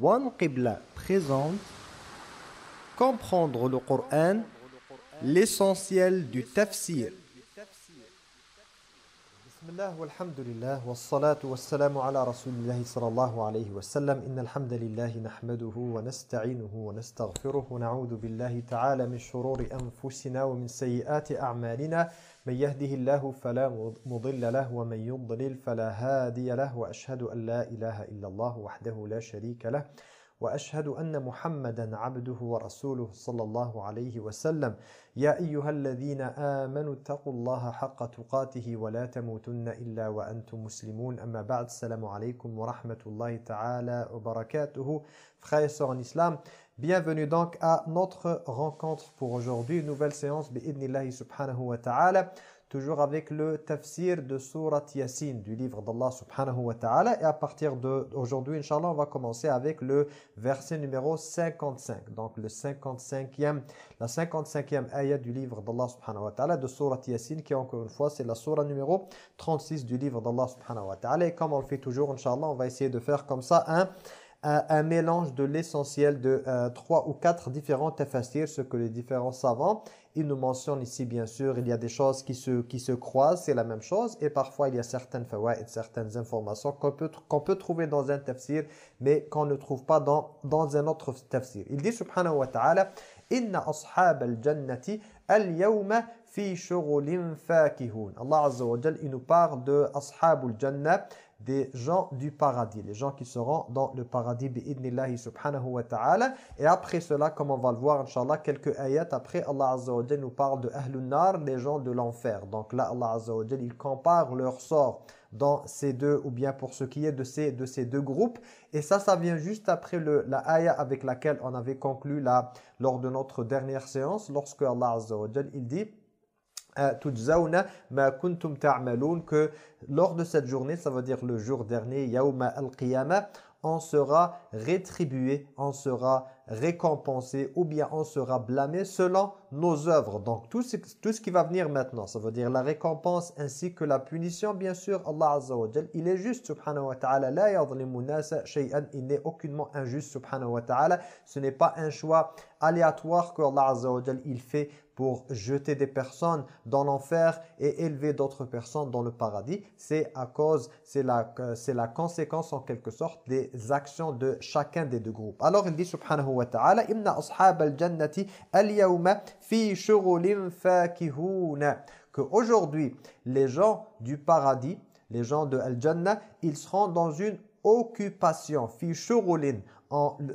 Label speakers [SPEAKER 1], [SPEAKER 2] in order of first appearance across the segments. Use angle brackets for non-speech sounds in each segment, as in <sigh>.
[SPEAKER 1] One Qibla présente Comprendre le Coran, l'essentiel du tafsir.
[SPEAKER 2] بسم الله والحمد لله والصلاة والسلام على رسول الله صلى الله عليه وسلم. إن الحمد لله نحمده ونستعينه ونستغفره ونعوذ بالله تعالى من شرور أنفسنا ومن سيئات أعمالنا. من يهده الله فلا مضل له ومن يضلل فلا هادي له وأشهد أن لا إله إلا الله وحده لا شريك له. وأشهد أن محمدا عبده ورسوله صلى الله عليه وسلم. يا أيها الذين آمنوا اتقوا الله حق تقاته ولا تموتن إلا وأنتم مسلمون. أما بعد السلام عليكم ورحمة الله تعالى وبركاته. Frères et sœurs bienvenue donc à notre rencontre pour aujourd'hui, nouvelle séance bi'idnillahi subhanahu wa ta'ala. Toujours avec le tafsir de Surat Yasin, du livre d'Allah subhanahu wa ta'ala. Et à partir d'aujourd'hui, Inch'Allah, on va commencer avec le verset numéro 55. Donc le 55e, la 55e ayat du livre d'Allah subhanahu wa ta'ala, de Surat Yasin, qui encore une fois, c'est la surah numéro 36 du livre d'Allah subhanahu wa ta'ala. Et comme on le fait toujours, Inch'Allah, on va essayer de faire comme ça un un, mélange de l'essentiel de euh, trois ou quatre différents tafassirs, ce que les différents savants il nous mentionne ici, bien sûr, il y a des choses qui se, qui se croisent, c'est la même chose. Et parfois, il y a certaines et certaines informations qu'on peut, qu'on peut trouver dans un tafsir, mais qu'on ne trouve pas dans, dans un autre tafsir. Il dit, subhanahu wa ta'ala, « Inna ashab al-jannati al-yawma fi shughulin fakihun » Allah Azza wa il nous parle de ashab al-jannah, des gens du paradis, les gens qui seront dans le paradis bi'idnillahi subhanahu wa ta'ala. Et après cela, comme on va le voir, inshallah, quelques ayats après, Allah Azza wa nous parle de Ahlun Nar, les gens de l'enfer. Donc là, Allah Azza wa il compare leur sort dans ces deux, ou bien pour ce qui est de ces, de ces deux groupes. Et ça, ça vient juste après la ayah avec laquelle on avait conclu là, lors de notre dernière séance, lorsque Allah Azza wa il dit que lors de cette journée, ça veut dire le jour dernier, yauma al-qiyamah, on sera rétribué, on sera récompensé ou bien on sera blâmé selon nos œuvres. Donc tout ce, qui va venir maintenant, ça veut dire la récompense ainsi que la punition, bien sûr, Allah Azza il est juste, subhanahu wa ta'ala, la il n'est aucunement injuste, subhanahu wa ta'ala. Ce n'est pas un choix aléatoire que Allah Azza il fait pour jeter des personnes dans l'enfer et élever d'autres personnes dans le paradis. C'est à cause, c'est la, la conséquence en quelque sorte des actions de chacun des deux groupes. Alors il dit subhanahu wa ta'ala, « Inna ashab al-jannati al-yawma fi fakihuna » Qu'aujourd'hui, les gens du paradis, les gens de al-jannah, ils seront dans une occupation, fi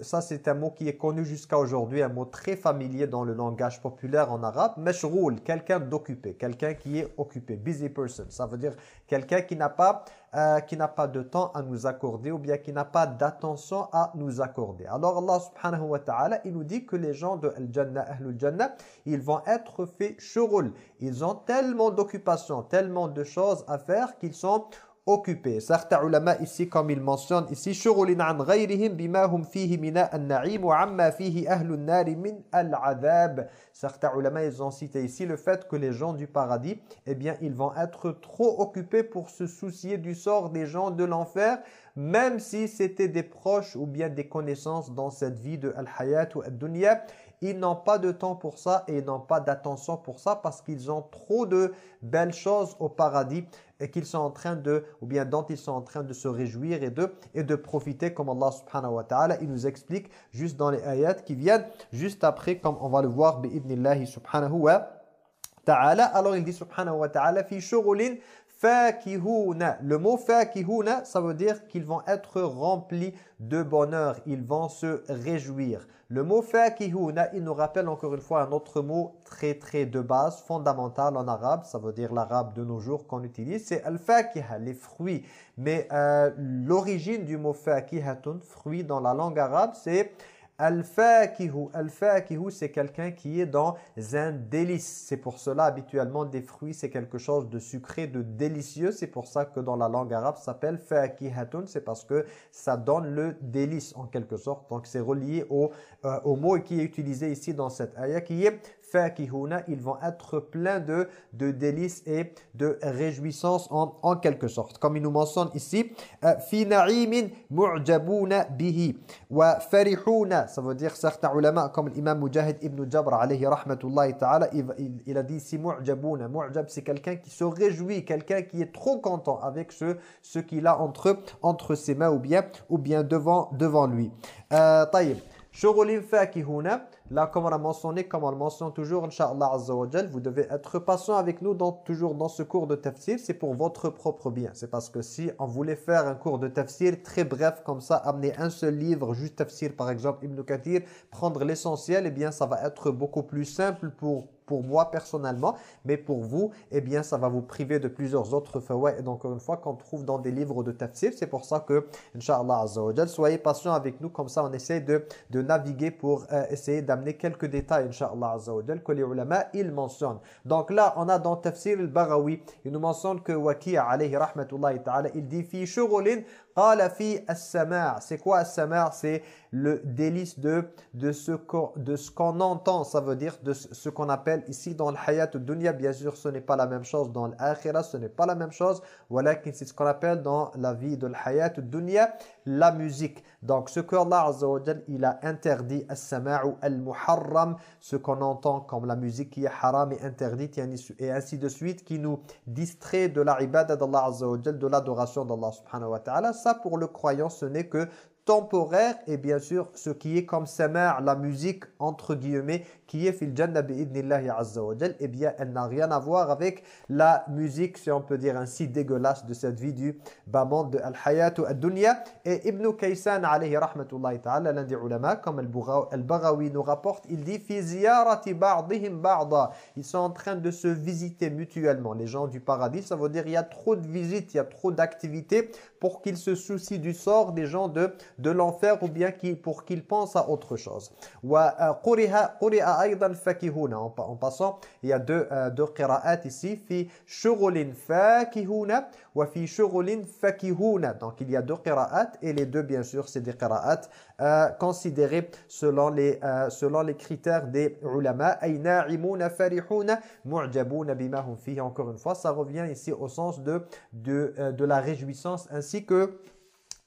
[SPEAKER 2] ça c'est un mot qui est connu jusqu'à aujourd'hui, un mot très familier dans le langage populaire en arabe. Mashroul, quelqu'un d'occupé, quelqu'un qui est occupé, busy person. Ça veut dire quelqu'un qui n'a pas, euh, qui n'a pas de temps à nous accorder ou bien qui n'a pas d'attention à nous accorder. Alors Allah il nous dit que les gens de Al-Jannah, Ahlul Jannah, ils vont être faits shurul. Ils ont tellement d'occupations, tellement de choses à faire qu'ils sont occupés. Certains ulama ici, comme il mentionne ici, شُغُلٍ عَنْ غَيْرِهِمْ بِمَا هُمْ فِيهِ مِنَ النَّعِيمُ وَعَمَّا فِيهِ أَهْلُ النَّارِ مِنْ الْعَذَابِ Certains ulama, ils ont cité ici le fait que les gens du paradis, eh bien, ils vont être trop occupés pour se soucier du sort des gens de l'enfer, même si c'était des proches ou bien des connaissances dans cette vie de al-hayat ou al-dunya. Ils n'ont pas de temps pour ça et ils n'ont pas d'attention pour ça parce qu'ils ont trop de belles choses au paradis et qu'ils sont en train de, ou bien dont ils sont en train de se réjouir et de, et de profiter comme Allah subhanahu wa ta'ala, il nous explique juste dans les ayats qui viennent juste après comme on va le voir bi'idnillahi subhanahu wa ta'ala. Alors il dit subhanahu wa ta'ala fi shughulin fakihuna. Le mot fakihuna, ça veut dire qu'ils vont être remplis de bonheur, ils vont se réjouir. Le mot fakihuna, il nous rappelle encore une fois un autre mot très très de base, fondamental en arabe, ça veut dire l'arabe de nos jours qu'on utilise, c'est al-fakiha, les fruits. Mais euh, l'origine du mot fakihatun, fruit dans la langue arabe, c'est Al-fakihu, al-fakihu c'est quelqu'un qui est dans un délice. C'est pour cela habituellement des fruits c'est quelque chose de sucré, de délicieux. C'est pour ça que dans la langue arabe ça s'appelle fakihatun. C'est parce que ça donne le délice en quelque sorte. Donc c'est relié au, euh, au mot qui est utilisé ici dans cette ayah qui est fakihuna, ils vont être pleins de, de délices et de réjouissance en, en quelque sorte. Comme il nous mentionne ici, euh, fi na'imin mu'jabuna bihi wa farihuna, ça veut dire certains ulama comme l'imam Mujahid ibn Jabr alayhi rahmatullahi ta'ala, il, a dit ici mu'jabuna, mu'jab c'est quelqu'un qui se réjouit, quelqu'un qui est trop content avec ce, ce qu'il a entre, entre ses mains ou bien, ou bien devant, devant lui. Euh, Là, comme on a mentionné, comme on le mentionne toujours, Inch'Allah Azza wa vous devez être patient avec nous dans, toujours dans ce cours de tafsir. C'est pour votre propre bien. C'est parce que si on voulait faire un cours de tafsir très bref comme ça, amener un seul livre, juste tafsir par exemple, Ibn Kathir, prendre l'essentiel, eh bien ça va être beaucoup plus simple pour pour moi personnellement, mais pour vous, eh bien, ça va vous priver de plusieurs autres fawaïd, encore une fois, qu'on trouve dans des livres de tafsir. C'est pour ça que, Inch'Allah soyez patients avec nous, comme ça on essaie de, de naviguer pour euh, essayer d'amener quelques détails, Inch'Allah Azza que les ulama, ils mentionnent. Donc là, on a dans Tafsir al-Baghawi, il nous mentionne que Waki' alayhi rahmatullahi ta'ala, il dit « Fi shugulin qala fi as-sama' » C'est quoi as-sama' C'est le délice de, de ce qu'on entend, ça veut dire de ce qu'on appelle ici dans le hayat dunya, bien sûr ce n'est pas la même chose, dans l'akhirah ce n'est pas la même chose, voilà c'est ce qu'on appelle dans la vie de hayat dunya, la musique. Donc ce que Allah Azza il a interdit as-sama'u al-muharram, ce qu'on entend comme la musique qui est haram et interdite et ainsi de suite, qui nous distrait de la ibadah d'Allah de l'adoration d'Allah subhanahu wa ta'ala. Ça pour le croyant ce n'est que temporaire et bien sûr ce qui est comme samar, la musique entre guillemets qui est fil jannah bi'idnillahi azza wa eh bien elle n'a rien à voir avec la musique si on peut dire ainsi dégueulasse de cette vie du bas de al-hayatu ad-dunya. Et Ibn Kaysan alayhi rahmatullahi ta'ala l'un des ulama comme al-Baghawi nous rapporte il dit fi ziyarati ba'dihim ils sont en train de se visiter mutuellement les gens du paradis. Ça veut dire il y a trop de visites il y a trop d'activités pour qu'ils se soucient du sort des gens de de l'enfer ou bien pour qu'il pense à autre chose. Euh, en passant, il y a deux, euh, deux qira'at ici. Fi shurulin fakihuna wa fi shurulin fakihuna. Donc il y a deux qira'at et les deux bien sûr c'est des qira'at euh, selon les, euh, selon les critères des ulama. Farihuna mu'jabuna bima hum. Encore une fois, ça revient ici au sens de, de, de la réjouissance ainsi que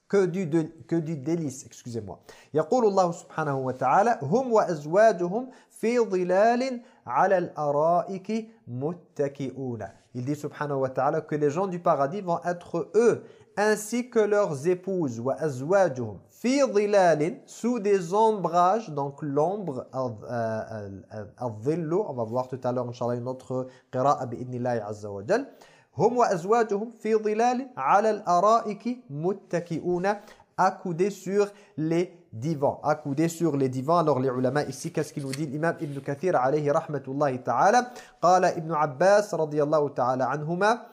[SPEAKER 2] que du, de, que du délice, excusez-moi. يقول الله سبحانه وتعالى هم وأزواجهم في ظلال على الأرائك متكئون. Il dit subhanahu wa ta'ala que les gens du paradis vont être eux ainsi que leurs épouses wa azwajuhum fi dhilalin sous des ombrages donc l'ombre al-dhillu on va voir tout à l'heure inchallah une autre qira'a bi idnillahi azza wa jalla Wa azwajuhum fi dhilal ala al-ara'iki muttaki'una accoudés sur les divans. Accoudés sur les divans. Alors les ulama ici, qu'est-ce qu'il nous dit L'imam Ibn Kathir alayhi rahmatullahi ta'ala. Qala Ibn Abbas radiyallahu ta'ala anhuma.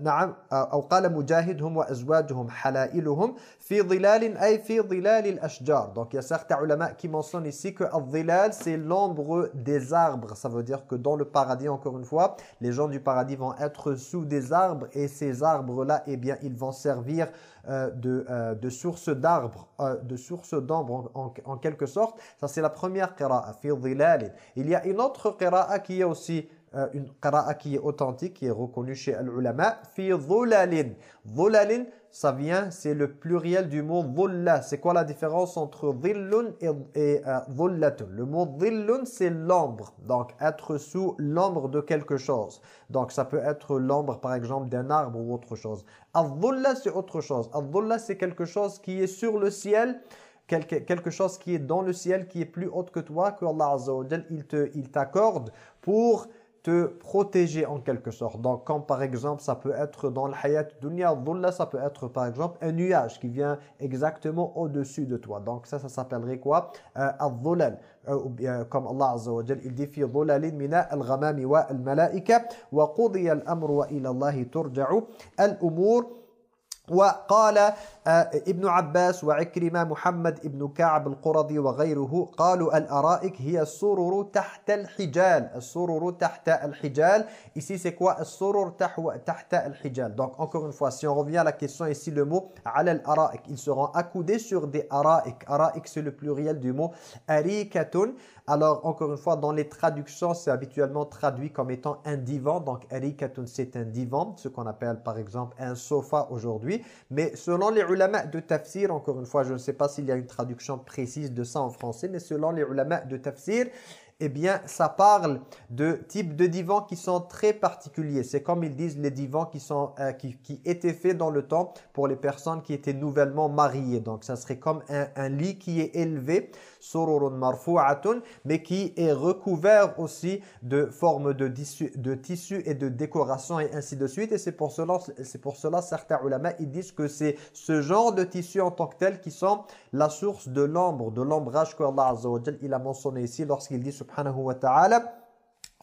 [SPEAKER 2] نعم أو قال مجاهد هم وأزواجهم حلائلهم في ظلال أي في ظلال الأشجار donc il y a certains ulama qui mentionnent ici que الظلال c'est l'ombre des arbres ça veut dire que dans le paradis encore une fois les gens du paradis vont être sous des arbres et ces arbres là eh bien ils vont servir euh, de, euh, de source d'arbres euh, de source d'ombre en, en, en, quelque sorte ça c'est la première qira'a في ظلال il y a une autre qira'a qui est aussi euh, une qira'a qui est authentique, qui est reconnue chez l'ulama, fi dhulalin. Dhulalin, ça vient, c'est le pluriel du mot dhulla. C'est quoi la différence entre dhillun et, et euh, dhullatun? Le mot dhillun, c'est l'ombre. Donc, être sous l'ombre de quelque chose. Donc, ça peut être l'ombre, par exemple, d'un arbre ou autre chose. Al-dhulla, c'est autre chose. Al-dhulla, c'est quelque chose qui est sur le ciel, quelque, chose qui est dans le ciel, qui est plus haute que toi, que Allah Azza il t'accorde pour te protéger en quelque sorte. Donc, quand par exemple, ça peut être dans le hayat dunya, dhulla, ça peut être par exemple un nuage qui vient exactement au-dessus de toi. Donc, ça, ça s'appellerait quoi? Euh, Al-dhulal. Euh, comme Allah Azza wa Jal, il dit fi dhulalin mina al-ghamami wa al-malaika wa qudiya al-amru wa ila Allah turja'u al-umur وقال ابن عباس وعكرمة محمد ابن كعب القرضي وغيره قالوا الأرائك هي السرر تحت الحجال السرر تحت الحجال ici c'est quoi السرر تحت الحجال donc encore une fois si on revient à la question ici le mot على الأرائك ils seront accoudés sur des أرائك أرائك c'est le pluriel du mot أريكة Alors, encore une fois, dans les traductions, c'est habituellement traduit comme étant un divan. Donc, arikatun, c'est un divan, ce qu'on appelle par exemple un sofa aujourd'hui. Mais selon les ulama de tafsir, encore une fois, je ne sais pas s'il y a une traduction précise de ça en français, mais selon les ulama de tafsir, eh bien, ça parle de types de divans qui sont très particuliers. C'est comme ils disent les divans qui, sont, euh, qui, qui, étaient faits dans le temps pour les personnes qui étaient nouvellement mariées. Donc, ça serait comme un, lit qui est élevé mais qui est recouvert aussi de formes de tissu, et de décoration et ainsi de suite. Et c'est pour cela, c'est pour cela certains ulama ils disent que c'est ce genre de tissu en tant que tel qui sont la source de l'ombre, de l'ombrage que Allah Azza il a mentionné ici lorsqu'il dit subhanahu wa ta'ala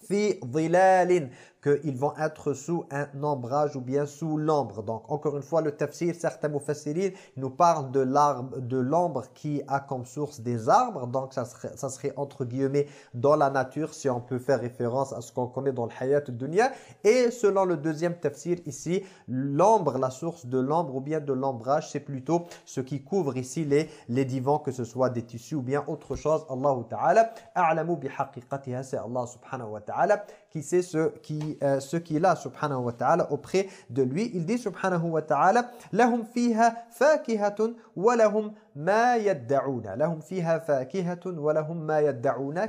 [SPEAKER 2] fi dhilalin qu'ils vont être sous un ombrage ou bien sous l'ombre. Donc, encore une fois, le tafsir, certains mufassirin nous parlent de l'ombre qui a comme source des arbres. Donc, ça serait, ça serait entre guillemets dans la nature, si on peut faire référence à ce qu'on connaît dans le hayat dunya. Et selon le deuxième tafsir ici, l'ombre, la source de l'ombre ou bien de l'ombrage, c'est plutôt ce qui couvre ici les, les divans, que ce soit des tissus ou bien autre chose. Allah Ta'ala, a'lamu bi c'est Allah subhanahu wa ta'ala qui sait ce qui euh, ce qu'il a subhanahu wa ta'ala auprès de lui. Il dit subhanahu wa ta'ala lahum fiha fakihatun wa lahum wa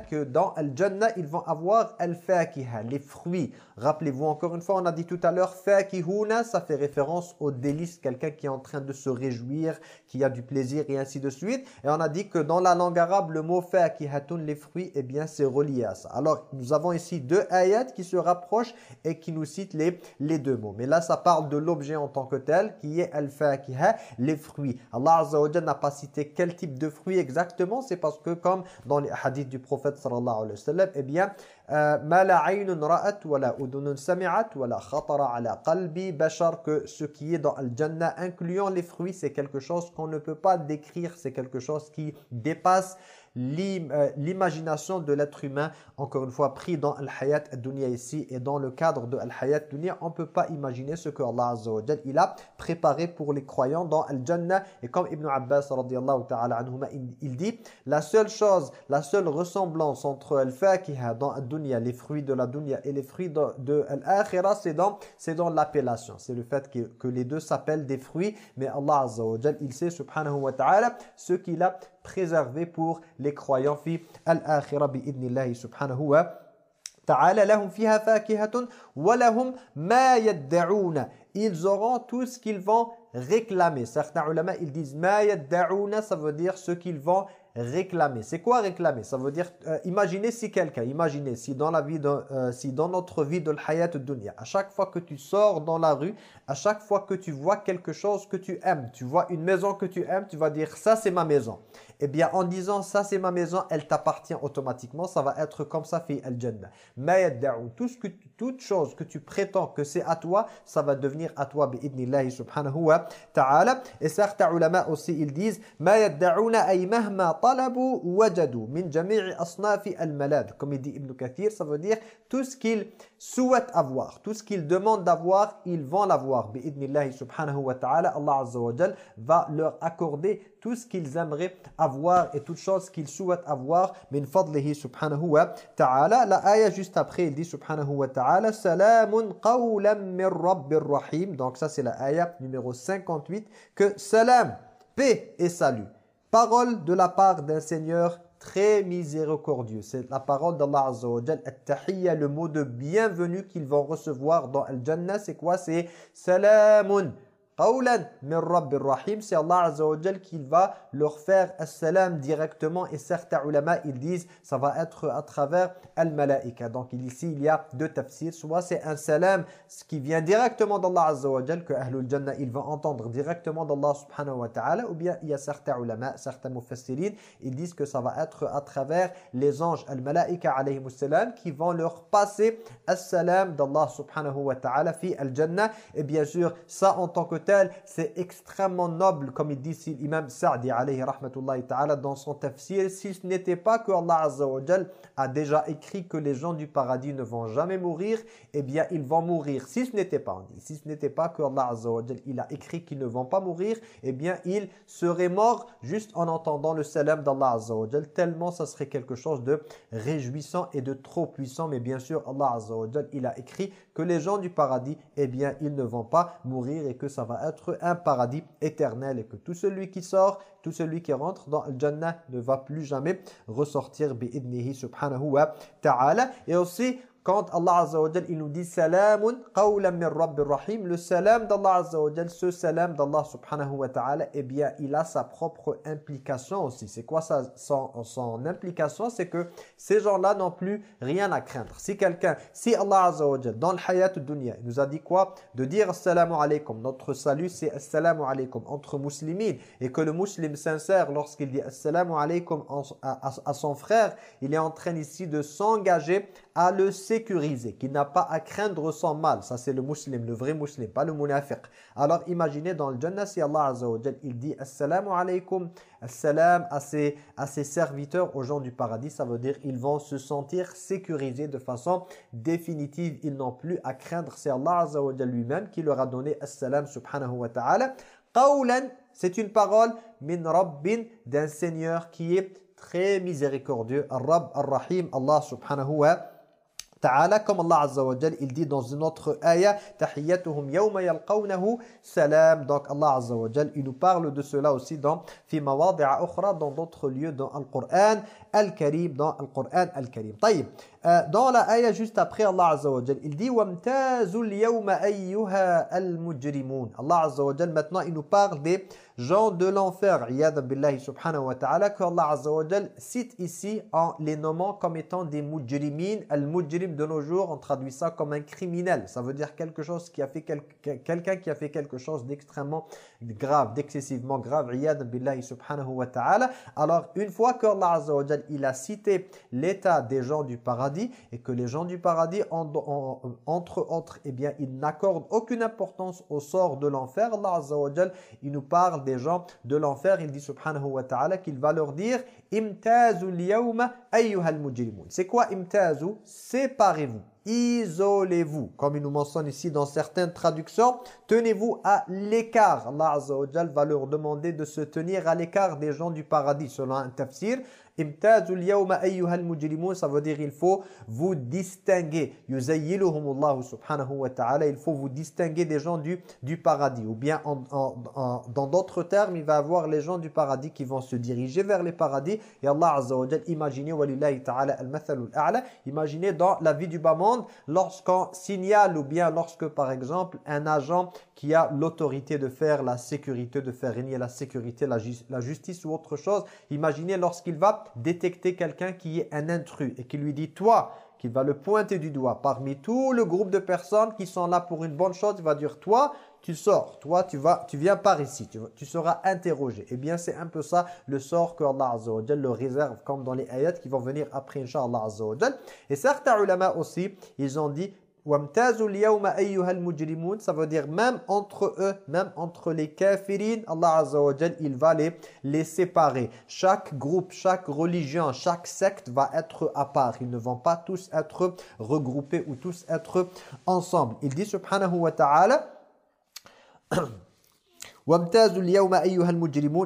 [SPEAKER 2] que dans al-jannah ils vont avoir al-fakiha, les fruits. Rappelez-vous encore une fois, on a dit tout à l'heure fakihuna, ça fait référence au délice, quelqu'un qui est en train de se réjouir, qui a du plaisir et ainsi de suite. Et on a dit que dans la langue arabe, le mot fakihatun, les fruits, eh bien c'est relié à ça. Alors nous avons ici deux ayats qui se rapprochent et qui nous citent les, les deux mots. Mais là, ça parle de l'objet en tant que tel, qui est al-fakiha, les fruits. Allah n'a pas cité quel type de fruits exactement, c'est parce que comme dans les hadiths du prophète sallallahu alayhi wa sallam, eh bien, euh, ma la ra'at wa la udunun sami'at wa la khatara ala qalbi bashar que ce qui est dans al-jannah incluant les fruits, c'est quelque chose qu'on ne peut pas décrire, c'est quelque chose qui dépasse l'imagination de l'être humain, encore une fois, pris dans Al-Hayat Dunya ici et dans le cadre de Al-Hayat Dunya, on ne peut pas imaginer ce que Allah Azza il a préparé pour les croyants dans Al-Jannah. Et comme Ibn Abbas ta'ala anhuma, il dit, la seule chose, la seule ressemblance entre Al-Fakiha dans Al-Dunya, les fruits de la Dunya et les fruits de, de Al-Akhirah, c'est dans, l'appellation. C'est le fait que, que les deux s'appellent des fruits, mais Allah Azza il sait subhanahu wa ta'ala ce qu'il a préservé pour les croyants subhanahu wa ta'ala lahum fiha fakihatun wa lahum ma ils auront tout ce qu'ils vont réclamer certains ulama ils disent ma yad'un ça veut dire ce qu'ils vont réclamer. C'est quoi réclamer? Ça veut dire, euh, imaginez si quelqu'un, imaginez si dans la vie, de, euh, si dans notre vie de l'hayat dunya, à chaque fois que tu sors dans la rue, à chaque fois que tu vois quelque chose que tu aimes, tu vois une maison que tu aimes, tu vas dire ça c'est ma maison. Eh bien en disant ça c'est ma maison, elle t'appartient automatiquement, ça va être comme ça fi al-jannah. Tout ce que toute chose que tu prétends que c'est à toi, ça va devenir à toi bi subhanahu wa ta'ala. Et certains ulama aussi ils disent ma yad'una ay mahma talabu wajadu min jami'i asnafi al-malad. Comme il dit Ibn Kathir, ça veut dire tout ce qu'ils souhaitent avoir, tout ce qu'ils demandent d'avoir, ils vont l'avoir. Bi subhanahu wa ta'ala, Allah azza wa jal va leur accorder tout ce qu'ils aimeraient avoir et toute chose qu'ils souhaitent avoir min fadlihi subhanahu wa ta'ala. La ayah juste après, il dit subhanahu wa ta'ala salamun qawlan min rabbir rahim. Donc ça c'est la ayah numéro 58 que salam, paix et salut Parole de la part d'un Seigneur très miséricordieux. C'est la parole d'Allah Azza wa At-tahiyya, le mot de bienvenue qu'ils vont recevoir dans Al-Jannah, c'est quoi? C'est salamun c'est Allah Azza wa qui va leur faire salam directement. Et certains ulama ils disent ça va être à travers al-malaika. Donc ici il y a deux tafsirs, soit c'est un salam qui vient directement d'Allah Azza wa que Ahlul Jannah ils vont entendre directement d'Allah subhanahu wa ta'ala. Ou bien il y a certains ulama, certains mufassirin, ils disent que ça va être à travers les anges al-malaika alayhi salam qui vont leur passer as-salam d'Allah subhanahu wa ta'ala fi al-jannah. Et bien sûr ça en tant que c'est extrêmement noble, comme il dit ici l'imam Sa'di alayhi rahmatullahi ta'ala dans son tafsir, si ce n'était pas que Allah a déjà écrit que les gens du paradis ne vont jamais mourir, eh bien ils vont mourir. Si ce n'était pas, si ce n'était pas que Allah il a écrit qu'ils ne vont pas mourir, eh bien ils seraient morts juste en entendant le salam d'Allah Azza wa tellement ça serait quelque chose de réjouissant et de trop puissant. Mais bien sûr, Allah il a écrit que les gens du paradis, eh bien, ils ne vont pas mourir et que ça va être un paradis éternel et que tout celui qui sort, tout celui qui rentre dans le Jannah ne va plus jamais ressortir bi'idnihi subhanahu wa ta'ala. Et aussi, quand Allah Azza wa il nous dit salamun qawlan min rabbir rahim, le salam d'Allah Azza wa ce salam d'Allah subhanahu wa ta'ala, eh bien, il a sa propre implication aussi. C'est quoi ça, son, son implication? C'est que ces gens-là n'ont plus rien à craindre. Si quelqu'un, si Allah Azza wa dans le hayat dunya, il nous a dit quoi? De dire assalamu alaykum. Notre salut, c'est assalamu alaykum entre muslimines. Et que le musulman sincère, lorsqu'il dit assalamu alaykum à, à son frère, il est en train ici de s'engager à le sécuriser, qui n'a pas à craindre son mal. Ça, c'est le musulman, le vrai musulman, pas le munafiq. Alors, imaginez dans le Jannah, si Allah Azza wa il dit « Assalamu alaykum » Assalam à ses, à ses serviteurs, aux gens du paradis, ça veut dire ils vont se sentir sécurisés de façon définitive. Ils n'ont plus à craindre. C'est Allah Azza wa lui-même qui leur a donné Assalam subhanahu wa ta'ala. Qawlan, c'est une parole min rabbin d'un Seigneur qui est très miséricordieux. Ar-Rabb, Ar-Rahim, Allah subhanahu wa ta'ala. Ta'ala, comme Allah Azza wa Jal, il dit dans une autre ayah, Tahiyyatuhum yawma yalqawnahu salam. Donc Allah Azza wa Jal, il nous parle de cela aussi dans fi mawadi'a ukhra, dans d'autres lieux dans le Coran Al-Karim, dans le Coran Al-Karim. طيب, euh, dans la ayah juste après Allah Azza wa Jal, il dit Wamtazul yawma ayyuha al-mujrimun. Allah Azza wa Jal, maintenant il nous parle des gens de l'enfer, billahi subhanahu wa ta'ala, que Allah Azza cite ici en les nommant comme étant des mujrimin. Al-mujrim de nos jours, on traduit ça comme un criminel. Ça veut dire quelque chose qui a fait quelqu'un qui a fait quelque chose d'extrêmement grave, d'excessivement grave. Billahi subhanahu wa ta'ala. Alors, une fois que Allah Azza il a cité l'état des gens du paradis et que les gens du paradis, entre autres, eh bien, ils n'accordent aucune importance au sort de l'enfer. Allah Azza il nous parle des gens de l'enfer, il dit subhanahu wa ta'ala qu'il va leur dire Imtazu liyawma ayyuhal mujrimun. C'est quoi imtazu? Séparez-vous, isolez-vous. Comme il nous mentionne ici dans certaines traductions, tenez-vous à l'écart. Allah va leur demander de se tenir à l'écart des gens du paradis. Selon un tafsir, Yawma mujrimun, ça veut dire il faut vous distinguer. Yuzayyiluhumullahu subhanahu wa ta'ala, il faut vous distinguer des gens du, du paradis. Ou bien en, en, dans d'autres termes, il va y avoir les gens du paradis qui vont se diriger vers les paradis. Et Allah azza wa imaginez al-mathalul a'la, imaginez dans la vie du bas monde, lorsqu'on signale ou bien lorsque par exemple un agent qui a l'autorité de faire la sécurité, de faire régner la sécurité, la, la justice ou autre chose, imaginez lorsqu'il va détecter quelqu'un qui est un intrus et qui lui dit « toi », qu'il va le pointer du doigt. Parmi tout le groupe de personnes qui sont là pour une bonne chose, il va dire « toi, tu sors, toi, tu vas, tu viens par ici, tu, seras interrogé. » Eh bien, c'est un peu ça le sort que Allah Azza le réserve, comme dans les ayats qui vont venir après, Inch'Allah Azza Et certains ulama aussi, ils ont dit ça veut dire même entre eux, même entre les kafirin, Allah Azza wa il va les, les séparer. Chaque groupe, chaque religion, chaque secte va être à part. Ils ne vont pas tous être regroupés ou tous être ensemble. Il dit subhanahu wa ta'ala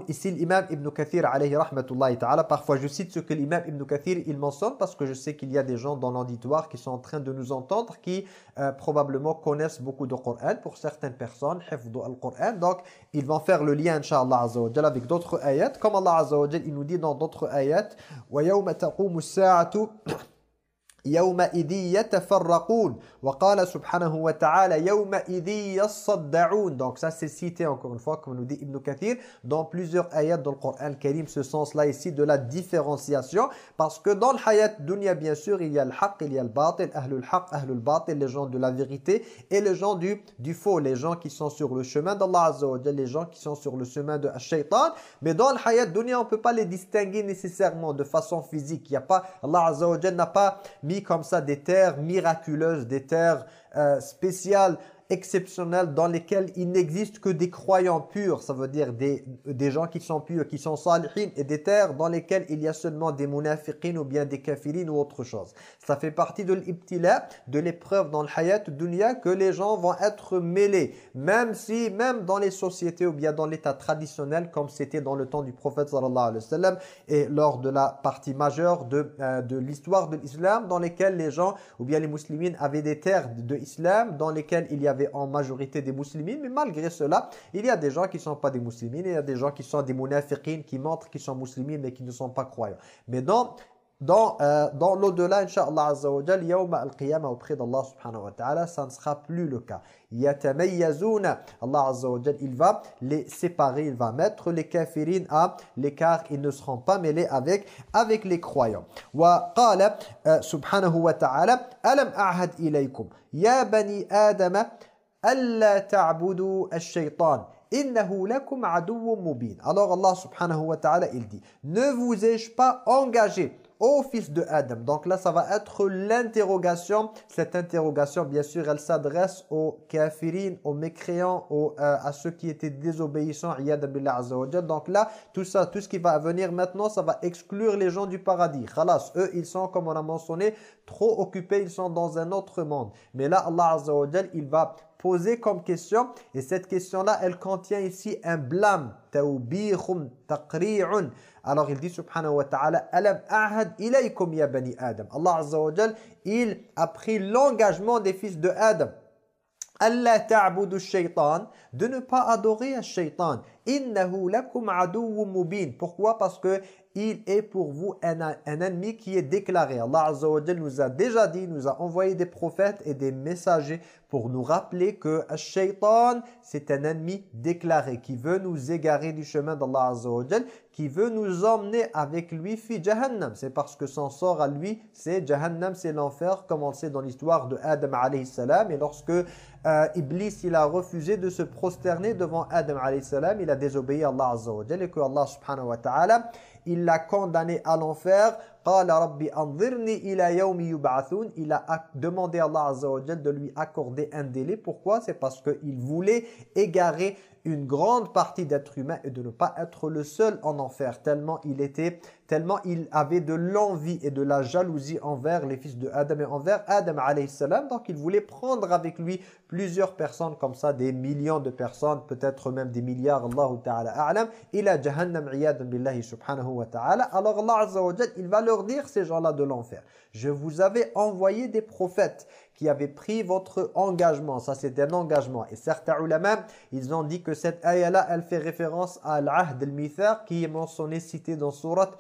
[SPEAKER 2] Ici, l'imam Ibn Kathir, alayhi rahmatullahi ta'ala, parfois je cite ce que l'imam Ibn Kathir, il mentionne parce que je sais qu'il y a des gens dans l'auditoire qui sont en train de nous entendre, qui euh, probablement connaissent beaucoup de Coran. Pour certaines personnes, al-Qur'an. Donc, ils vont faire le lien, inshallah, avec d'autres ayats. Comme Allah azza wa il nous dit dans d'autres ayats, وَيَوْمَ تَقُومُ السَّاعَةُ يومئذ يتفرقون وقال سبحانه وتعالى يومئذ يصدعون donc ça c'est cité encore une fois comme nous dit Ibn Kathir dans plusieurs ayats dans le Coran Karim ce sens là ici de la différenciation parce que dans le hayat dunya bien sûr il y a le haq il y a le batil ahlul haq ahlul batil les gens de la vérité et les gens du, du faux les gens qui sont sur le chemin d'Allah Azza wa les gens qui sont sur le chemin de shaitan mais dans le hayat dunya on peut pas les distinguer nécessairement de façon physique il y a pas Allah Azza wa n'a pas mis comme ça des terres miraculeuses, des terres euh, spéciales exceptionnels dans lesquels il n'existe que des croyants purs, ça veut dire des, des gens qui sont purs, qui sont salihin, et des terres dans lesquelles il y a seulement des munafiqin ou bien des kafirines ou autre chose. Ça fait partie de l'ibtila, de l'épreuve dans le hayat dunya que les gens vont être mêlés, même si, même dans les sociétés ou bien dans l'état traditionnel, comme c'était dans le temps du prophète sallallahu alayhi wa sallam, et lors de la partie majeure de, euh, de l'histoire de l'islam, dans lesquelles les gens, ou bien les musulmans avaient des terres de l'islam, dans lesquelles il y avait en majorité des musulmans, mais malgré cela, il y a des gens qui ne sont pas des musulmans, il y a des gens qui sont des munafiqines, qui montrent qu'ils sont musulmans, mais qui ne sont pas croyants. Mais dans dans, euh, dans l'au-delà, Inch'Allah Azza wa Jal, yawma d'Allah subhanahu wa ta'ala, ça ne sera plus le cas. Yatamayyazuna, Allah Azza wa Jal, il va les séparer, il va mettre les kafirines à l'écart, ils ne seront pas mêlés avec, avec les croyants. Wa qala euh, subhanahu wa ta'ala, alam a'had ilaykum, ya bani adama, alla ta'budu ash-shaytan. Innahu lakum mubin. Alors Allah subhanahu wa ta'ala il dit ne vous ai-je pas engagé au fils de Adam. Donc là, ça va être l'interrogation. Cette interrogation, bien sûr, elle s'adresse aux kafirines, aux mécréants, aux, euh, à ceux qui étaient désobéissants. Donc là, tout ça, tout ce qui va venir maintenant, ça va exclure les gens du paradis. Khalas, eux, ils sont, comme on a mentionné, trop occupés, ils sont dans un autre monde. Mais là, Allah Azza wa il va poser comme question et cette question-là, elle contient ici un blâme. Alors il dit subhanahu wa ta'ala alam ahad ilaykum ya bani Adam. Allah azza wa jal, il a pris l'engagement des fils de Adam. Allah ta'budu shaytan de ne pas adorer un shaytan. Innahu lakum mubin. Pourquoi? Parce que il est pour vous un, ennemi qui est déclaré. Allah Azza wa nous a déjà dit, nous a envoyé des prophètes et des messagers pour nous rappeler que shaitan, c'est un ennemi déclaré qui veut nous égarer du chemin d'Allah Azza wa qui veut nous emmener avec lui fi Jahannam. C'est parce que son sort à lui, c'est Jahannam, c'est l'enfer, comme on sait dans l'histoire de Adam alayhi salam. Et lorsque euh, Iblis, il a refusé de se prosterner devant Adam alayhi salam, il a désobéi à Allah Azza wa et que Allah subhanahu wa ta'ala il l'a condamné à l'enfer. Il a demandé à Allah de lui accorder un délai. Pourquoi? C'est parce qu'il voulait égarer une grande partie d'êtres humains et de ne pas être le seul en enfer. Tellement il était, tellement il avait de l'envie et de la jalousie envers les fils de Adam et envers Adam salam. Donc il voulait prendre avec lui plusieurs personnes comme ça, des millions de personnes, peut-être même des milliards, Allah ta'ala a'lam, ila jahannam iyadan billahi subhanahu wa ta'ala. Alors Allah Azza wa il va leur dire ces gens-là de l'enfer. Je vous avais envoyé des prophètes qui avaient pris votre engagement. Ça, c'est un engagement. Et certains ulama, ils ont dit que cette ayah-là, elle fait référence à l'ahd al-mithaq qui est mentionné, cité dans surat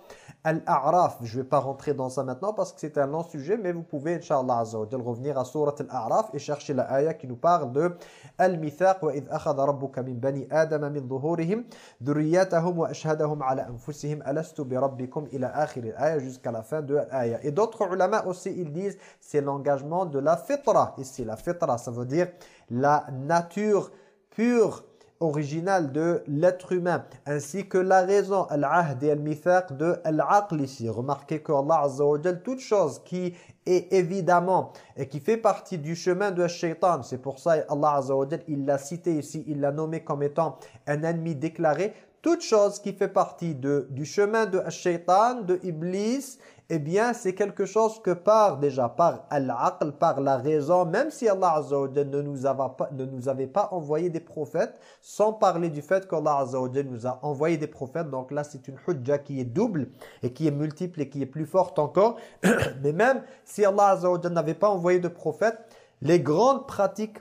[SPEAKER 2] Al-A'raf. Je ne vais pas rentrer dans ça maintenant parce que c'est un long sujet, mais vous pouvez, Inch'Allah Azza wa revenir à Surat Al-A'raf et chercher la ayah qui nous parle de Al-Mithaq wa idh akhadha rabbuka min bani adama min dhuhurihim dhurriyyatahum wa ashhadahum ala anfusihim alastu bi rabbikum ila akhir al-ayah jusqu'à la fin de l'ayah. Et d'autres ulama aussi, ils disent c'est l'engagement de la fitra. Ici, la fitra, ça veut dire la nature pure original de l'être humain, ainsi que la raison, al-ahd et al-mithaq de al-aql ici. Remarquez que Allah Azza toute chose qui est évidemment et qui fait partie du chemin de shaitan, c'est pour ça Allah Azza il l'a cité ici, il l'a nommé comme étant un ennemi déclaré, toute chose qui fait partie de, du chemin de shaitan, de Iblis, eh bien, c'est quelque chose que par déjà, par al-aql, par la raison, même si Allah Azza ne nous, avait pas, envoyé des prophètes, sans parler du fait qu'Allah Azza wa nous a envoyé des prophètes, donc là c'est une hujja qui est double et qui est multiple et qui est plus forte encore. <coughs> Mais même si Allah n'avait pas envoyé de prophètes, les grandes pratiques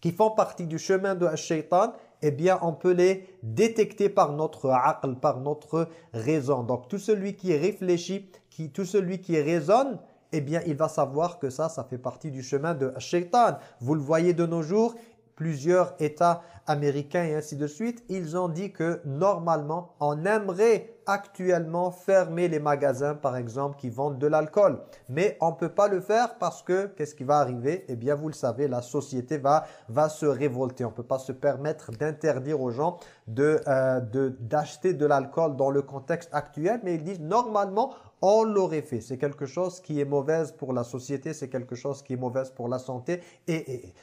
[SPEAKER 2] qui font partie du chemin de shaitan, eh bien on peut les détecter par notre aql, par notre raison. Donc tout celui qui réfléchit, qui, tout celui qui raisonne, eh bien il va savoir que ça, ça fait partie du chemin de shaitan. Vous le voyez de nos jours, plusieurs États américains et ainsi de suite, ils ont dit que normalement, on aimerait actuellement fermer les magasins, par exemple, qui vendent de l'alcool. Mais on ne peut pas le faire parce que, qu'est-ce qui va arriver? Eh bien, vous le savez, la société va, va se révolter. On ne peut pas se permettre d'interdire aux gens euh, de d'acheter de, l'alcool dans le contexte actuel. Mais ils disent, normalement, on l'aurait fait. C'est quelque chose qui est mauvaise pour la société, c'est quelque chose qui est mauvaise pour la santé. Et, et, et.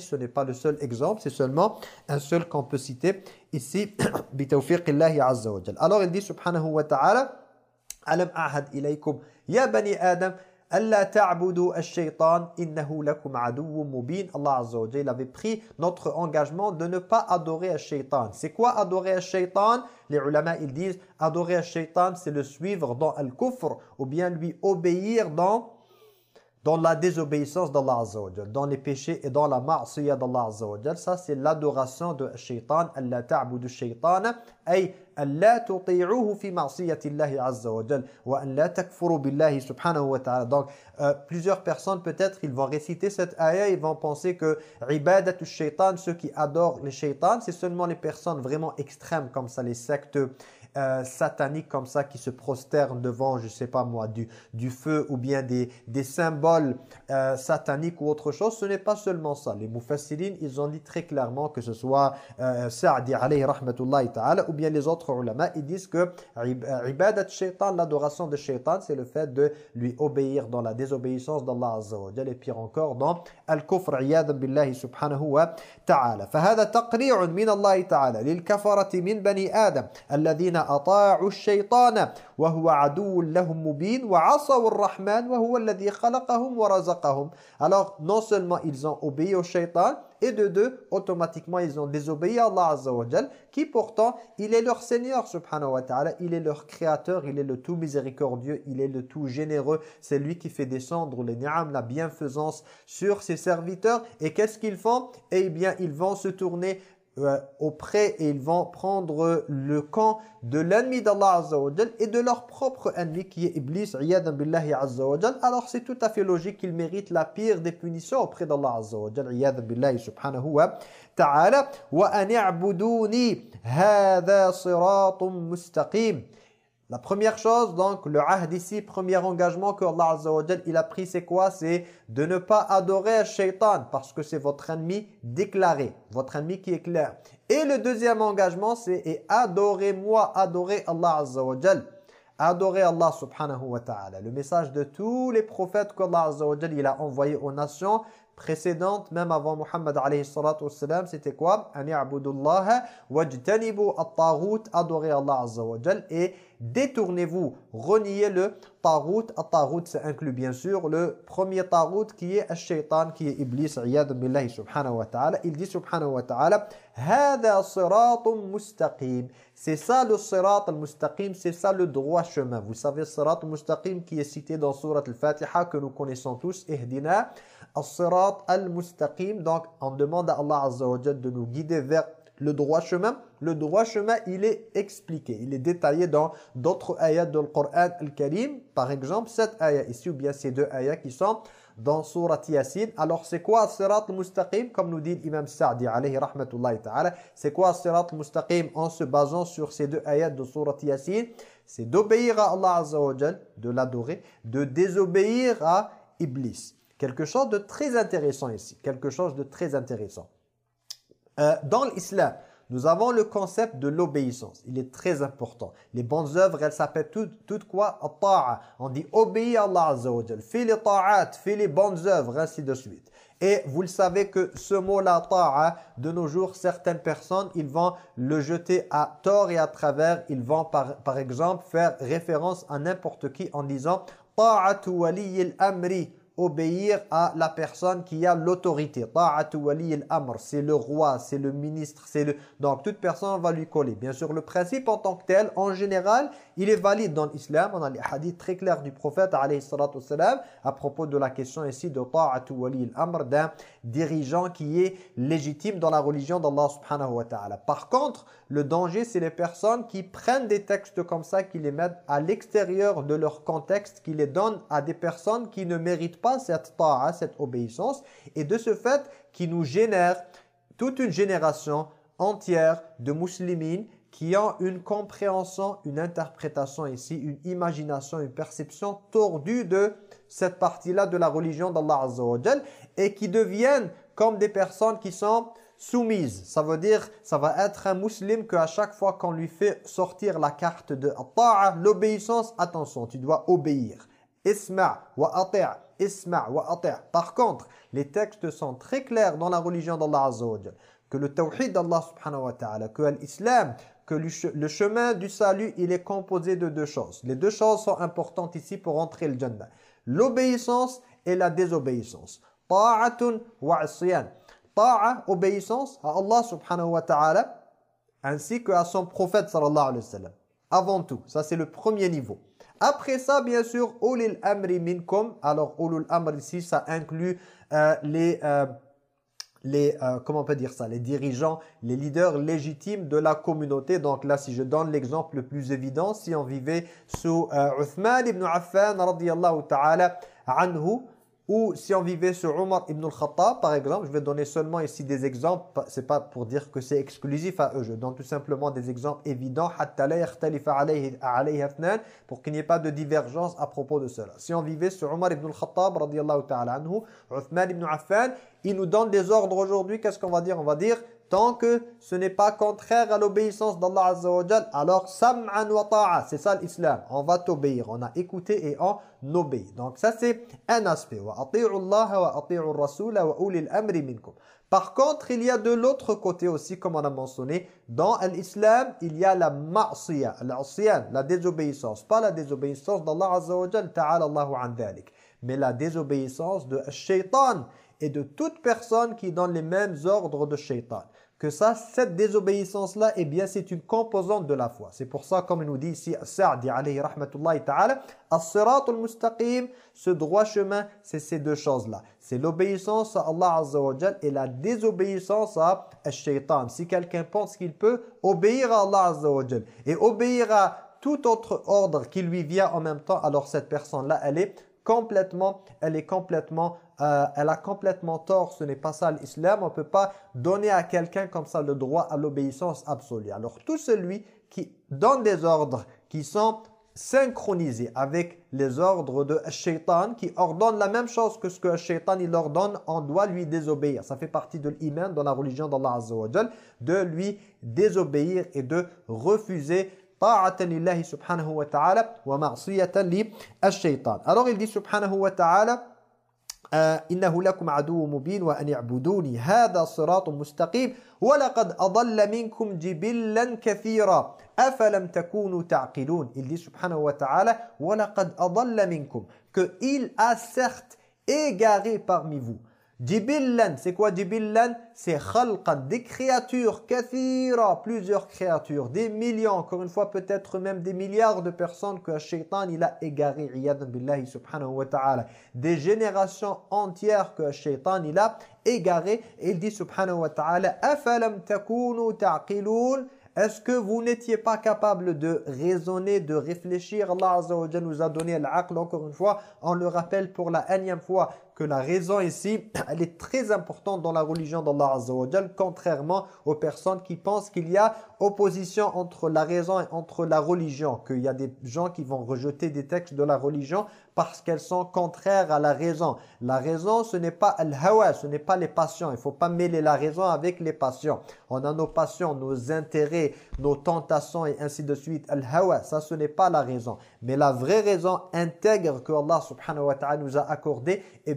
[SPEAKER 2] ce n'est pas le seul exemple, c'est seulement un seul qu'on peut citer ici. <coughs> Alors il dit subhanahu wa ta'ala, Alam ahad ilaykum ya bani Adam, Allah ash-shaytan. Allah Azza avait pris notre engagement de ne pas adorer ash-shaytan. C'est quoi adorer ash-shaytan? Les ulama ils disent adorer ash-shaytan c'est le suivre dans al-kufr ou bien lui obéir dans dans la désobéissance d'Allah Azza dans les péchés et dans la ma'siyah d'Allah Azza Ça, c'est l'adoration de shaitan. Allah ta'budu shaytana, ay Allah tuti'uhu fi wa an la takfuru billahi subhanahu wa ta'ala. Donc, euh, plusieurs personnes, peut-être, ils vont réciter cette ayah, ils vont penser que ibadatu shaitan, ceux qui adorent les shaitans, c'est seulement les personnes vraiment extrêmes, comme ça, les sectes euh, sataniques comme ça qui se prosternent devant, je sais pas moi, du, du feu ou bien des, des symboles euh, sataniques ou autre chose, ce n'est pas seulement ça. Les mufassirines, ils ont dit très clairement que ce soit euh, Sa'di alayhi rahmatullahi ta'ala ou bien les autres ulama, ils disent que ibadat shaitan, l'adoration de shaitan, c'est le fait de lui obéir dans la désobéissance d'Allah azza wa et pire encore dans iyadan billahi subhanahu wa ta'ala. فهذا تقريع من الله تعالى للكفرة من بني آدم الذين أطاعوا الشيطان Alors, non seulement ils ont obéi au shaitan, et de deux, automatiquement, ils ont désobéi à Allah qui pourtant, il est leur Seigneur, subhanahu wa ta'ala, il est leur Créateur, il est le tout miséricordieux, il est le tout généreux, c'est lui qui fait descendre les ni'am, la bienfaisance sur ses serviteurs, et qu'est-ce qu'ils font? Eh bien, ils vont se tourner euh, auprès et ils vont prendre le camp de l'ennemi d'Allah Azza et de leur propre ennemi qui est Iblis billahi Azza alors c'est tout à fait logique qu'ils méritent la pire des punitions auprès d'Allah Azza wa billahi subhanahu wa ta'ala. Wa an i'buduni hadha siratun mustaqim la première chose, donc, le ahd ici, premier engagement que Allah Azza il a pris, c'est quoi? C'est de ne pas adorer shaitan, parce que c'est votre ennemi déclaré, votre ennemi qui est clair. Et le deuxième engagement, c'est « et adorez-moi, adorez Allah Azza wa Adorez Allah subhanahu wa ta'ala. Le message de tous les prophètes qu'Allah Azza il a envoyés aux nations, précédentes, même avant Muhammad alayhi salatu wassalam, c'était quoi? Ani'abudullaha wajtanibu at-taghut, adorez Allah azza wa jal, et détournez-vous, reniez le taghut, at-taghut, ça inclut bien sûr le premier taghut qui est ash-shaytan, qui est Iblis, iyadun billahi subhanahu wa ta'ala, il dit subhanahu wa ta'ala, hadha siratun mustaqim, c'est ça le sirat al-mustaqim, c'est ça le droit chemin, vous savez sirat al-mustaqim qui est cité dans surat al-fatiha que nous connaissons tous, ihdina, as-sirat al-mustaqim. Donc, on demande à Allah Azza wa de nous guider vers le droit chemin. Le droit chemin, il est expliqué, il est détaillé dans d'autres ayats du Coran al-Karim. Par exemple, cette ayat ici, ou bien ces deux ayats qui sont dans Surat Yasin. Alors, c'est quoi Sirat al-Mustaqim? Comme nous dit l'imam Sa'di, alayhi rahmatullahi ta'ala. C'est quoi Sirat al-Mustaqim en se basant sur ces deux ayats de Surat Yasin? C'est d'obéir à Allah Azza wa de l'adorer, de désobéir à Iblis. Quelque chose de très intéressant ici. Quelque chose de très intéressant. Euh, dans l'islam, nous avons le concept de l'obéissance. Il est très important. Les bonnes œuvres, elles s'appellent toutes, toutes quoi? On dit obéir à Allah Azza wa Fais les ta'at, fais les bonnes œuvres, ainsi de suite. Et vous le savez que ce mot-là, ta'a, de nos jours, certaines personnes, ils vont le jeter à tort et à travers. Ils vont, par, par exemple, faire référence à n'importe qui en disant « ta'atu waliyil amri » obéir à la personne qui a l'autorité. Ta'atu wali al-amr, c'est le roi, c'est le ministre, c'est le donc toute personne va lui coller. Bien sûr, le principe en tant que tel en général, il est valide dans l'islam. On a les hadiths très clairs du prophète alayhi à propos de la question ici de ta'atu wali al-amr d'un dirigeant qui est légitime dans la religion d'Allah subhanahu wa ta'ala. Par contre, le danger c'est les personnes qui prennent des textes comme ça qui les mettent à l'extérieur de leur contexte, qui les donnent à des personnes qui ne méritent pas cette ta'a, cette obéissance, et de ce fait qui nous génère toute une génération entière de musulmans qui ont une compréhension, une interprétation ici, une imagination, une perception tordue de cette partie-là de la religion d'Allah Azza et qui deviennent comme des personnes qui sont soumises. Ça veut dire, ça va être un musulman qu'à chaque fois qu'on lui fait sortir la carte de l'obéissance, attention, tu dois obéir. Isma' wa isma' wa Par contre, les textes sont très clairs dans la religion d'Allah Azza que le tawhid d'Allah subhanahu wa ta'ala, que l'islam, que le chemin du salut, il est composé de deux choses. Les deux choses sont importantes ici pour entrer le Jannah. L'obéissance et la désobéissance. Ta'atun wa asyan. Ta'a, obéissance à Allah subhanahu wa ta'ala, ainsi qu'à son prophète wa sallam. Avant tout, ça c'est le premier niveau. Après ça, bien sûr, ulil amri minkum. Alors, ulul amri ici, ça inclut euh, les... Euh, les, euh, comment peut dire ça, les dirigeants, les leaders légitimes de la communauté. Donc là, si je donne l'exemple le plus évident, si on vivait sous Uthman ibn Affan, radiyallahu ta'ala, anhu, ou si on vivait sur Omar ibn al-Khattab, par exemple, je vais donner seulement ici des exemples, c'est pas pour dire que c'est exclusif à eux, je donne tout simplement des exemples évidents, pour qu'il n'y ait pas de divergence à propos de cela. Si on vivait sur Omar ibn al-Khattab, ta'ala anhu, Uthman ibn Affan, il nous donne des ordres aujourd'hui, qu'est-ce qu'on va dire? On va dire tant que ce n'est pas contraire à l'obéissance d'Allah Azza wa alors sam'an wa ta'a, c'est ça l'islam. On va t'obéir, on a écouté et on obéit. Donc ça c'est un aspect. Wa Allah wa rasul wa ulil amri minkum. Par contre, il y a de l'autre côté aussi, comme on a mentionné, dans l'islam, il y a la ma'siyah, la désobéissance. Pas la désobéissance d'Allah Azza wa ta'ala Allahu an mais la désobéissance de shaitan et de toute personne qui donne les mêmes ordres de shaitan. Que ça, cette désobéissance-là, eh bien, c'est une composante de la foi. C'est pour ça, comme il nous dit ici, Sa'di alayhi ce droit chemin, c'est ces deux choses-là. C'est l'obéissance à Allah Azza et la désobéissance à shaitan. Si quelqu'un pense qu'il peut obéir à Allah Azza et obéir à tout autre ordre qui lui vient en même temps, alors cette personne-là, elle est complètement, elle est complètement euh, elle a complètement tort, ce n'est pas ça l'islam. On ne peut pas donner à quelqu'un comme ça le droit à l'obéissance absolue. Alors tout celui qui donne des ordres qui sont synchronisés avec les ordres de shaitan, qui ordonne la même chose que ce que shaitan il ordonne, on doit lui désobéir. Ça fait partie de l'iman dans la religion d'Allah Azza wa de lui désobéir et de refuser subhanahu wa ta'ala wa Alors il dit subhanahu wa ta'ala إنه لكم عدو مبين وأن يعبدوني هذا صراط مستقيم. ولقد أضل منكم جبلا كثيرا. أفلم تكونوا تعقلون؟ Subhanahu wa ta'ala ولقد أضل منكم. Que il a certes égaré parmi vous. Jibillan, c'est quoi Jibillan? C'est khalqan, des créatures, kathira, plusieurs créatures, des millions, encore une fois peut-être même des milliards de personnes que Shaitan il a égaré, billahi subhanahu wa ta'ala. Des générations entières que Shaitan il a égaré. Il dit subhanahu wa ta'ala, est-ce que vous n'étiez pas capable de raisonner, de réfléchir? Allah Azza nous a donné l'aql encore une fois. On le rappelle pour la énième fois que la raison ici, <clears throat> elle est très importante dans la religion d'Allah Azza contrairement aux personnes qui pensent qu'il y a opposition entre la raison et entre la religion, qu'il y a des gens qui vont rejeter des textes de la religion parce qu'elles sont contraires à la raison. La raison, ce n'est pas al-hawa, ce n'est pas les passions. Il ne faut pas mêler la raison avec les passions. On a nos passions, nos intérêts, nos tentations et ainsi de suite. Al-hawa, ça ce n'est pas la raison. Mais la vraie raison intègre que Allah subhanahu wa ta'ala nous a accordé, eh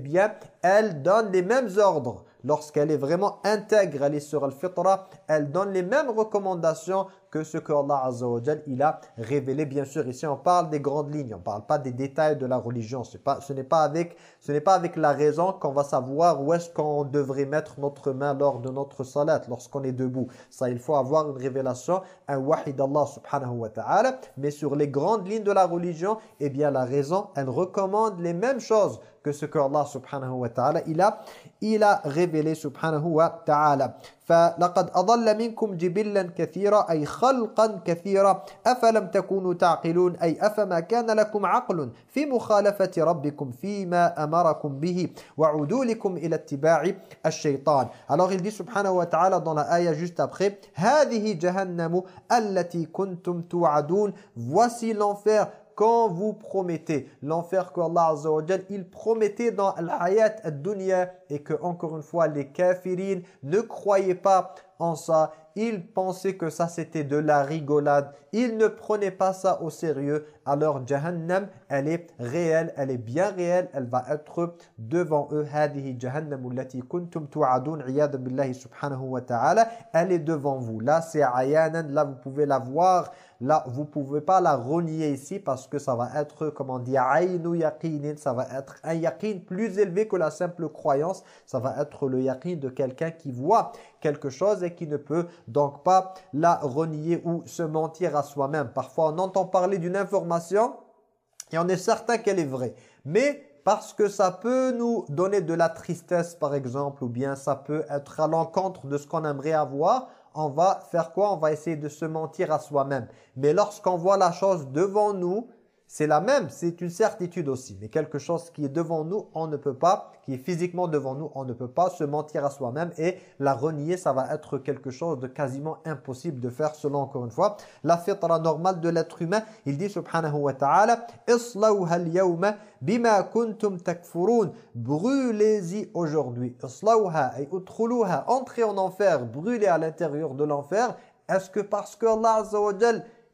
[SPEAKER 2] elle donne les mêmes ordres. Lorsqu'elle est vraiment intègre, elle est sur al-fitra, elle donne les mêmes recommandations que ce que Allah Azza il a révélé. Bien sûr, ici on parle des grandes lignes, on ne parle pas des détails de la religion. Pas, ce n'est pas, avec, pas avec la raison qu'on va savoir où est-ce qu'on devrait mettre notre main lors de notre salat, lorsqu'on est debout. Ça, il faut avoir une révélation, un wahid Allah subhanahu wa ta'ala. Mais sur les grandes lignes de la religion, eh bien la raison, elle recommande les mêmes choses que ce que Allah subhanahu wa ta'ala il a, il a révélé subhanahu wa ta'ala. فلقد أضل منكم جبلا كثيرا أي خلقا كثيرا. أفلم تكونوا تعقلون؟ أي أفما كان لكم عقل في مخالفة ربكم فيما أمركم به؟ وعدولكم إلى اتباع الشيطان. Alors il dit subhanahu wa ta'ala dans la ayah juste après هذه جهنم التي كنتم توعدون. Voici l'enfer. Quand vous promettez l'enfer que Allah Azza wa il promettait dans al-hayat ad-dunya et que encore une fois les kafirines ne croyaient pas en ça, ils pensaient que ça c'était de la rigolade, ils ne prenaient pas ça au sérieux alors Jahannam, elle est réelle, elle est bien réelle, elle va être devant eux. Elle est devant vous. Là, c'est ayanan, là, vous pouvez la voir. Là, vous ne pouvez pas la renier ici parce que ça va être, comme on dit, ça va être un yaqin plus élevé que la simple croyance. Ça va être le yaqin de quelqu'un qui voit quelque chose et qui ne peut donc pas la renier ou se mentir à soi-même. Parfois, on entend parler d'une information et on est certain qu'elle est vraie. Mais parce que ça peut nous donner de la tristesse, par exemple, ou bien ça peut être à l'encontre de ce qu'on aimerait avoir, on va faire quoi? On va essayer de se mentir à soi-même. Mais lorsqu'on voit la chose devant nous, c'est la même, c'est une certitude aussi. Mais quelque chose qui est devant nous, on ne peut pas, qui est physiquement devant nous, on ne peut pas se mentir à soi-même et la renier, ça va être quelque chose de quasiment impossible de faire selon encore une fois la fitra normale de l'être humain. Il dit subhanahu wa ta'ala Islawha al-yawma bima kuntum takfurun Brûlez-y aujourd'hui. Islawha ay udkhuluha, entrez en enfer, brûlez à l'intérieur de l'enfer. Est-ce que parce que Allah Azza wa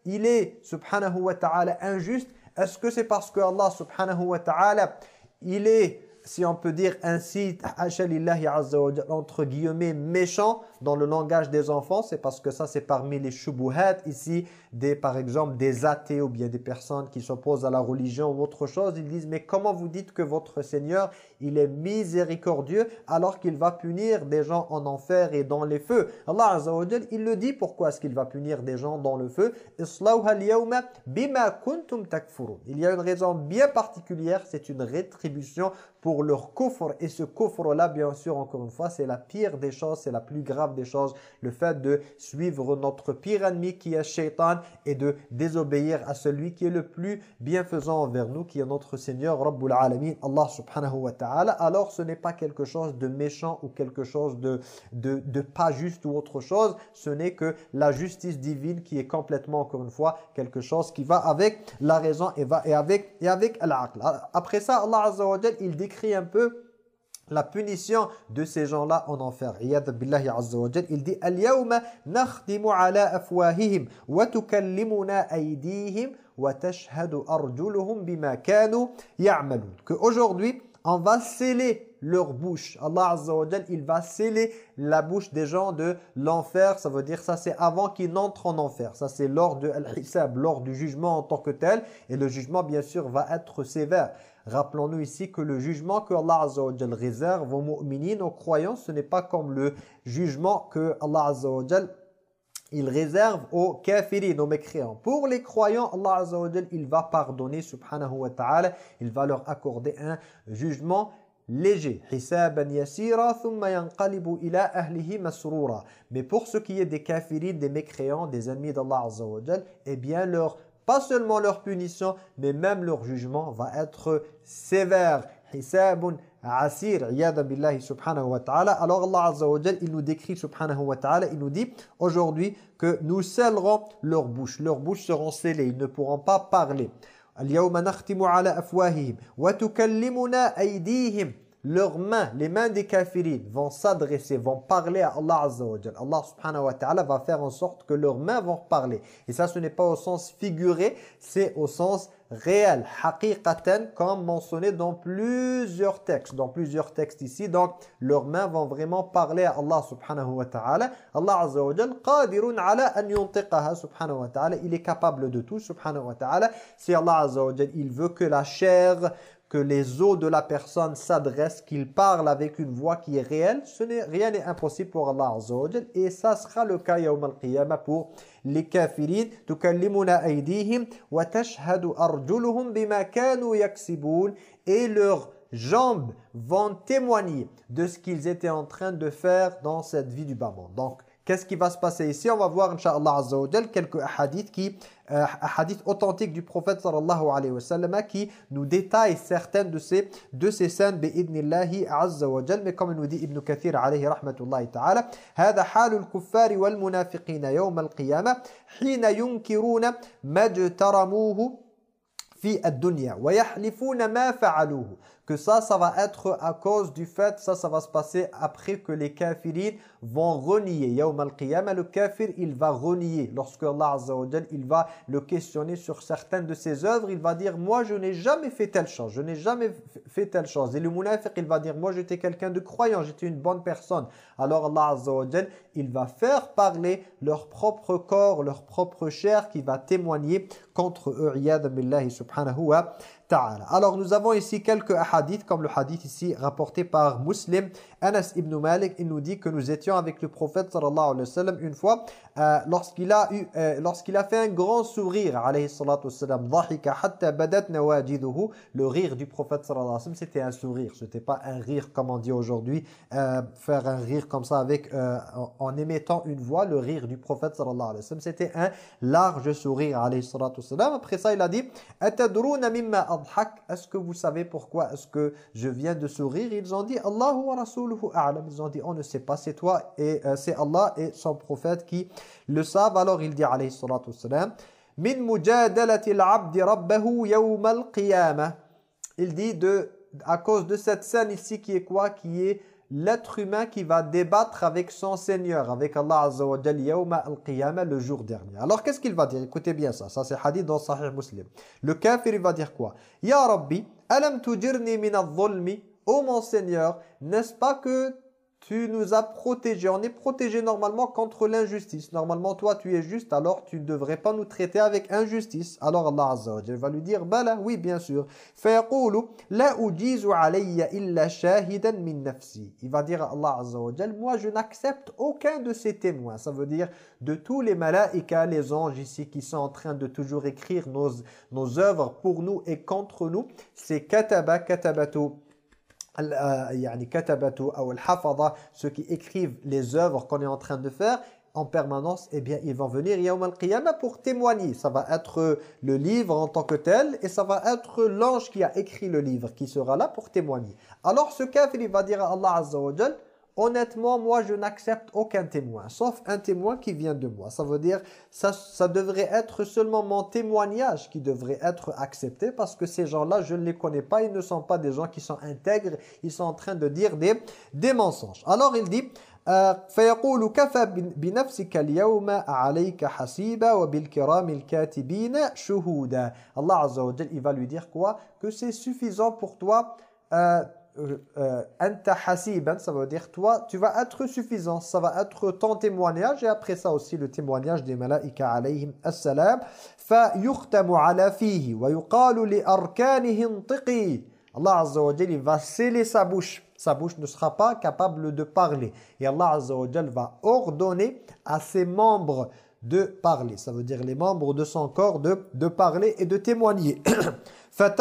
[SPEAKER 2] il est subhanahu wa ta'ala injuste? Est-ce que c'est parce que Allah subhanahu wa ta'ala, il est, si on peut dire ainsi, entre guillemets, méchant dans le langage des enfants, c'est parce que ça c'est parmi les shubuhat ici, des, par exemple des athées ou bien des personnes qui s'opposent à la religion ou autre chose, ils disent mais comment vous dites que votre Seigneur il est miséricordieux alors qu'il va punir des gens en enfer et dans les feux? Allah Azza wa il le dit pourquoi est-ce qu'il va punir des gens dans le feu? Il y a une raison bien particulière, c'est une rétribution pour leur kufr. Et ce kufr là bien sûr encore une fois c'est la pire des choses, c'est la plus grave des choses, le fait de suivre notre pire ennemi qui est Shaitan et de désobéir à celui qui est le plus bienfaisant envers nous, qui est notre Seigneur Rabbul Alamin, Allah subhanahu wa ta'ala, alors ce n'est pas quelque chose de méchant ou quelque chose de, de, pas juste ou autre chose, ce n'est que la justice divine qui est complètement, encore une fois, quelque chose qui va avec la raison et, va, et avec, et avec Après ça, Allah Azza wa il décrit un peu la punition de ces gens-là en enfer. Il dit Al-yawma nakhtimu ala afwahihim wa tukallimuna aydihim wa tashhadu arjuluhum bima. Que aujourd'hui, on va sceller leur bouche. Allah Azza wa il va sceller la bouche des gens de l'enfer. Ça veut dire ça c'est avant qu'ils n'entrent en enfer. Ça c'est lors de al-hisab, lors du jugement en tant que tel. Et le jugement bien sûr va être sévère. Rappelons-nous ici que le jugement que Allah réserve aux mu'minines, aux croyants, ce n'est pas comme le jugement que Allah il réserve aux kafirin, aux mécréants. Pour les croyants, Allah il va pardonner, subhanahu wa ta'ala, il va leur accorder un jugement léger. Mais pour ce qui est des kafirin, des mécréants, des ennemis d'Allah Azza eh bien leur pas seulement leur punition, mais même leur jugement va être sévère. Hisabun asir, billahi subhanahu wa. Alors Allah il nous décrit subhanahu wa il nous dit aujourd'hui que nous scellerons leur bouche. Leurs bouches seront scellées, ils ne pourront pas parler. Leurs mains, les mains des kafirines vont s'adresser, vont parler à Allah Azza wa Allah subhanahu wa ta'ala va faire en sorte que leurs mains vont parler. Et ça, ce n'est pas au sens figuré, c'est au sens réel, haqiqatan, comme mentionné dans plusieurs textes, dans plusieurs textes ici. Donc, leurs mains vont vraiment parler à Allah subhanahu wa ta'ala. Allah Azza wa qadirun ala subhanahu wa ta'ala. Il est capable de tout subhanahu wa ta'ala. Si Allah Azza wa il veut que la chair les os de la personne s'adressent, qu'il parle avec une voix qui est réelle, ce n'est rien n'est impossible pour Allah Azza et ça sera le cas yawm al-qiyamah pour les kafirin. Tukallimuna aydihim wa et leurs jambes vont témoigner de ce qu'ils étaient en train de faire dans cette vie du bas. Donc, Qu'est-ce qui va se passer ici? On va voir, Inch'Allah Azza wa quelques hadiths, qui, euh, hadiths authentiques du prophète sallallahu alayhi wa sallam qui nous détaillent certaines de ces, de ces scènes bi'idnillahi azza wa jal. Mais comme nous dit Ibn Kathir alayhi rahmatullahi ta'ala, هذا حال الكفار والمنافقين يوم القيامة حين ينكرون ما اجترموه في الدنيا ويحلفون ما فعلوه que ça, ça va être à cause du fait, ça, ça va se passer après que les kafirines vont renier. Yawm al-qiyamah, le kafir, il va renier. Lorsque Allah il va le questionner sur certaines de ses œuvres, il va dire, moi, je n'ai jamais fait telle chose, je n'ai jamais fait telle chose. Et le munafiq, il va dire, moi, j'étais quelqu'un de croyant, j'étais une bonne personne. Alors Allah il va faire parler leur propre corps, leur propre chair qui va témoigner contre eux, subhanahu wa alors nous avons ici quelques hadiths, comme le hadith ici rapporté par Muslim. Anas ibn Malik, il nous dit que nous étions avec le prophète sallallahu alayhi wa une fois, euh, lorsqu'il a, eu, euh, a fait un grand sourire, alayhi le rire du prophète sallallahu alayhi wa sallam, c'était un sourire, c'était pas un rire comme on dit aujourd'hui, euh, faire un rire comme ça avec, en émettant une voix, le rire du prophète sallallahu alayhi wa sallam, c'était un large sourire, alayhi. Après ça, il a dit, est-ce que vous savez pourquoi est-ce que je viens de sourire? Ils ont dit Allahu wa rasuluhu a'lam. Ils ont dit on ne sait pas, c'est toi et euh, c'est Allah et son prophète qui le savent. Alors il dit alayhi salatu wassalam min mujadalati al-'abdi rabbahu yawm. Il dit de à cause de cette scène ici qui est quoi? Qui est l'être humain qui va débattre avec son Seigneur, avec Allah Azza wa al-Qiyamah le jour dernier. Alors qu'est-ce qu'il va dire? Écoutez bien ça, ça c'est hadith dans Sahih Muslim. Le kafir il va dire quoi? Ya Rabbi, alam tujirni min al-zulmi? Oh mon Seigneur, n'est-ce pas que tu nous as protégés. On est protégés normalement contre l'injustice. Normalement, toi, tu es juste, alors tu ne devrais pas nous traiter avec injustice. Alors Allah Azza wa va lui dire, Bala, oui, bien sûr. Il va dire à Allah Azza wa moi, je n'accepte aucun de ces témoins. Ça veut dire de tous les malaïkas, les anges ici qui sont en train de toujours écrire nos, nos œuvres pour nous et contre nous. C'est kataba, katabatu ceux qui écrivent les œuvres qu'on est en train de faire en permanence, eh bien, ils vont venir pour témoigner. Ça va être le livre en tant que tel et ça va être l'ange qui a écrit le livre qui sera là pour témoigner. Alors ce kafir, il va dire à Allah Azza wa honnêtement, moi, je n'accepte aucun témoin, sauf un témoin qui vient de moi. Ça veut dire, ça, ça devrait être seulement mon témoignage qui devrait être accepté parce que ces gens-là, je ne les connais pas, ils ne sont pas des gens qui sont intègres, ils sont en train de dire des, des mensonges. Alors, il dit... Euh, فيقول كفى بنفسك اليوم عليك حسيبا وبالكرام الكاتبين شهودا Allah Azza wa il va lui dire quoi Que c'est suffisant pour toi euh, euh, euh, anta hasiban, ça veut dire toi, tu vas être suffisant. Ça va être ton témoignage et après ça aussi le témoignage des malaïka alayhim assalam. فيختم على فيه ويقال لأركانه انطقي Allah Azza wa Jal, il va sceller sa bouche. Sa bouche ne sera pas capable de parler. Et Allah Azza wa Jal va ordonner à ses membres de parler. Ça veut dire les membres de son corps de, de parler et de témoigner. <clears throat> Là,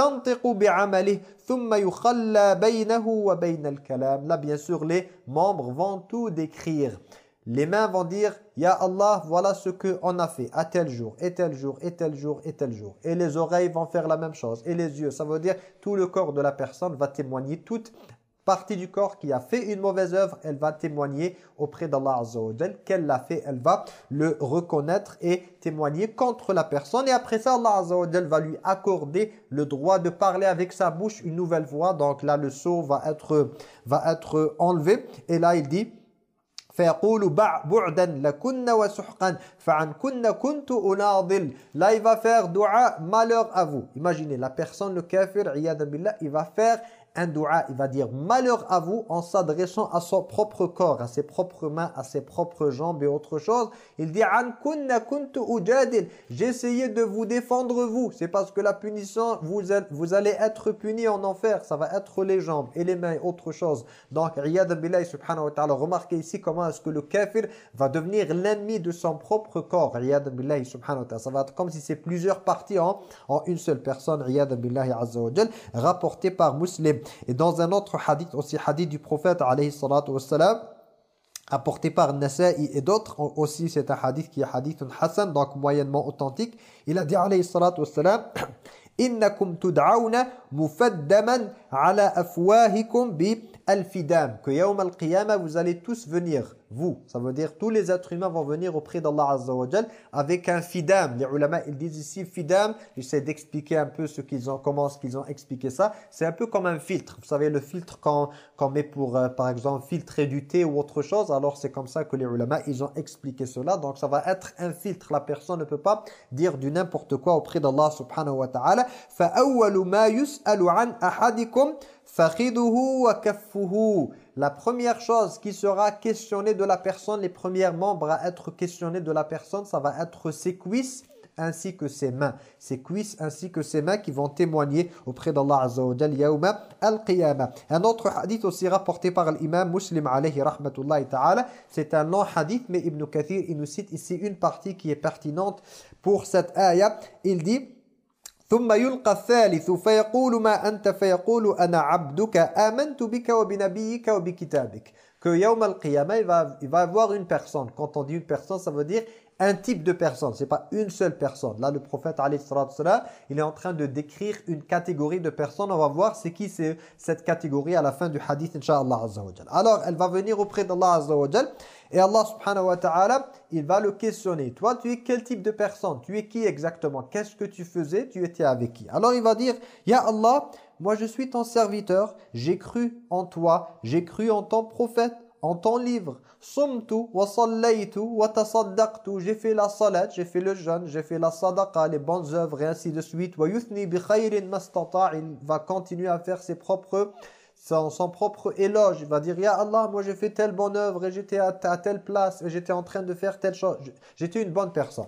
[SPEAKER 2] bien sûr, les membres vont tout décrire. Les mains vont dire, Ya Allah, voilà ce qu'on a fait à tel jour, et tel jour, et tel jour, et tel jour. Et les oreilles vont faire la même chose, et les yeux. Ça veut dire, tout le corps de la personne va témoigner toute partie du corps qui a fait une mauvaise œuvre, elle va témoigner auprès d'Allah Azza qu'elle l'a fait, elle va le reconnaître et témoigner contre la personne. Et après ça, Allah Azza va lui accorder le droit de parler avec sa bouche une nouvelle voix. Donc là, le sceau va être, va être enlevé. Et là, il dit... Là, il va faire dua, malheur à vous. Imaginez, la personne, le kafir, il va faire un il va dire malheur à vous en s'adressant à son propre corps, à ses propres mains, à ses propres jambes et autre chose. Il dit j'ai essayé de vous défendre vous. C'est parce que la punition, vous, vous allez être puni en enfer. Ça va être les jambes et les mains et autre chose. Donc, Riyad Billah subhanahu wa ta'ala, remarquez ici comment est-ce que le kafir va devenir l'ennemi de son propre corps. Riyad Billah subhanahu wa ta'ala. Ça va être comme si c'est plusieurs parties en, en une seule personne. Riyad Billah azza wa rapporté par Muslim. Et, dans un autre hadith, aussi hadith du prophète, alayhi apporté par Nasa'i et d'autres, aussi c'est un hadith qui est hadith hassan, donc moyennement authentique. Il a dit, alayhi salatu wassalam, <clears throat> « Innakum tud'auna mufaddaman ala afwahikum bi al-fidam. Que yawm al-qiyamah vous allez tous venir. Vous. Ça veut dire tous les êtres humains vont venir auprès d'Allah azza wa avec un fidam. Les ulama ils disent ici fidam. J'essaie d'expliquer un peu ce qu'ils ont comment ce qu'ils ont expliqué ça. C'est un peu comme un filtre. Vous savez le filtre qu'on met pour euh, par exemple filtrer du thé ou autre chose. Alors c'est comme ça que les ulama ils ont expliqué cela. Donc ça va être un filtre. La personne ne peut pas dire du n'importe quoi auprès d'Allah subhanahu wa ta'ala. Fa ma yus'alu an ahadikum alaykum fakhiduhu. La première chose qui sera questionnée de la personne, les premiers membres à être questionnés de la personne, ça va être ses cuisses ainsi que ses mains, ses cuisses ainsi que ses mains qui vont témoigner auprès d'Allah Azza wa Jalla al-Qiyamah. Un autre hadith aussi rapporté par l'imam Muslim alayhi rahmatullahi ta'ala, c'est un long hadith mais Ibn Kathir il nous cite ici une partie qui est pertinente pour cette ayah. Il dit ثم يلقى الثالث فيقول ما أنت؟ فيقول أنا عبدك آمنت بك وبنبيك وبكتابك. Que يوم القيامة il va, il va avoir une personne. Quand on dit une personne ça veut dire un type de personne, c'est pas une seule personne. Là, le prophète, il est en train de décrire une catégorie de personnes. On va voir c'est qui c'est cette catégorie à la fin du hadith, Inch'Allah Alors, elle va venir auprès d'Allah Azza et Allah subhanahu wa ta'ala, il va le questionner. Toi, tu es quel type de personne? Tu es qui exactement? Qu'est-ce que tu faisais? Tu étais avec qui? Alors, il va dire, Ya Allah, moi je suis ton serviteur, j'ai cru en toi, j'ai cru en ton prophète, en ton livre, Somtu wa sallaytu wa. J'ai fait la salat, j'ai fait le jeûne, j'ai fait la sadaqa, les bonnes œuvres et ainsi de suite. Wa yuthni bi khayrin mastata. Il va continuer à faire ses propres son, son propre éloge. Il va dire, Ya Allah, moi j'ai fait telle bonne œuvre et j'étais à, telle place et j'étais en train de faire telle chose. J'étais une bonne personne.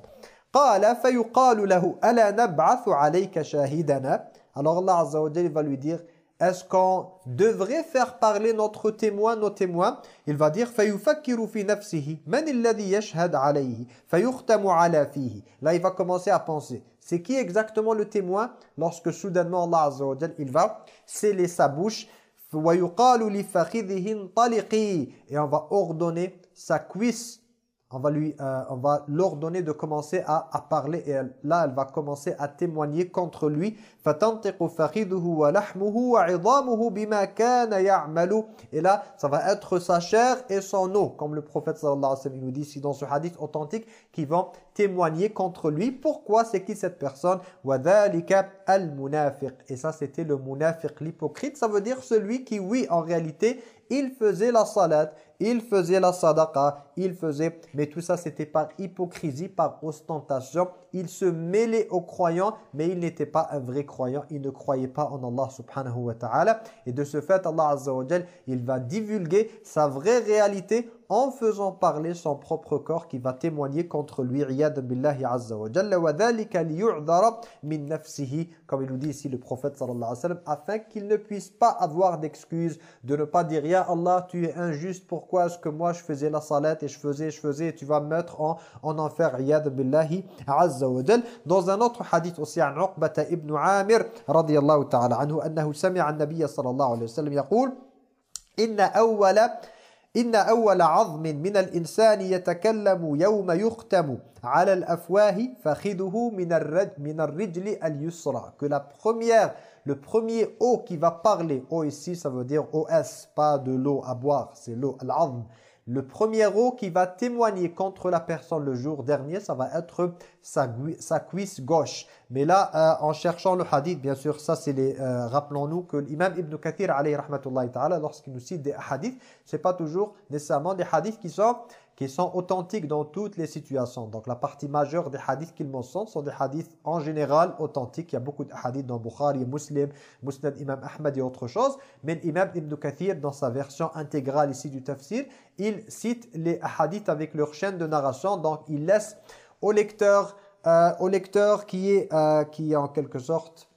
[SPEAKER 2] Alors Allah Azza wa Jalla va lui dire, est-ce qu'on devrait faire parler notre témoin, nos témoins Il va dire فَيُفَكِّرُ فِي نَفْسِهِ مَنِ الَّذِي يَشْهَدْ عَلَيْهِ فَيُخْتَمُ عَلَى فِيهِ Là, il va commencer à penser. C'est qui exactement le témoin Lorsque soudainement Allah Azza wa il va sceller sa bouche وَيُقَالُ لِفَخِذِهِ انطَلِقِي Et on va ordonner sa cuisse on va lui euh, on va l'ordonner de commencer à, à parler et là elle va commencer à témoigner contre lui. Et là ça va être sa chair et son eau comme le prophète sallallahu alayhi wa sallam nous dit ici dans ce hadith authentique qui vont témoigner contre lui. Pourquoi c'est qui cette personne? Et ça c'était le munafiq l'hypocrite. Ça veut dire celui qui oui en réalité il faisait la salat il faisait la sadaqa, il faisait, mais tout ça c'était par hypocrisie, par ostentation. Il se mêlait aux croyants, mais il n'était pas un vrai croyant, il ne croyait pas en Allah subhanahu wa ta'ala. Et de ce fait, Allah azza wa il va divulguer sa vraie réalité en faisant parler son propre corps qui va témoigner contre lui. Iyad billahi azza wa jalla. Wa dhalika min nafsihi. Comme il nous dit ici le prophète sallallahu alayhi wa sallam afin qu'il ne puisse pas avoir d'excuses de ne pas dire ya Allah tu es injuste. Pourquoi est-ce que moi je faisais la salat et je faisais je faisais et tu vas me mettre en, en enfer iyad billahi azza wa jalla dans un autre hadith aussi an Uqbata ibn Amir radiyallahu ta'ala anhu annahu sami'a an-nabiy sallallahu alayhi wa sallam yaqul inna awwala إن أول عظم من الإنسان يتكلم يوم يختم على الأفواه فخذه من الرجل, من الرجل اليسرى que la première le premier eau qui va parler eau ici ça veut dire OS pas de l'eau à boire c'est l'eau al-azm Le premier eau qui va témoigner contre la personne le jour dernier, ça va être sa, cuisse gauche. Mais là, euh, en cherchant le hadith, bien sûr, ça c'est les... Euh, rappelons-nous que l'imam Ibn Kathir, lorsqu'il nous cite des hadiths, c'est pas toujours nécessairement des hadiths qui sont qui sont authentiques dans toutes les situations. Donc la partie majeure des hadiths qu'il mentionne sont des hadiths en général authentiques. Il y a beaucoup de hadiths dans Bukhari, Muslim, Musnad Imam Ahmad et autre chose. Mais l'imam Ibn Kathir, dans sa version intégrale ici du tafsir, il cite les hadiths avec leur chaîne de narration. Donc il laisse au lecteur, euh, au lecteur qui est, euh, qui est en quelque sorte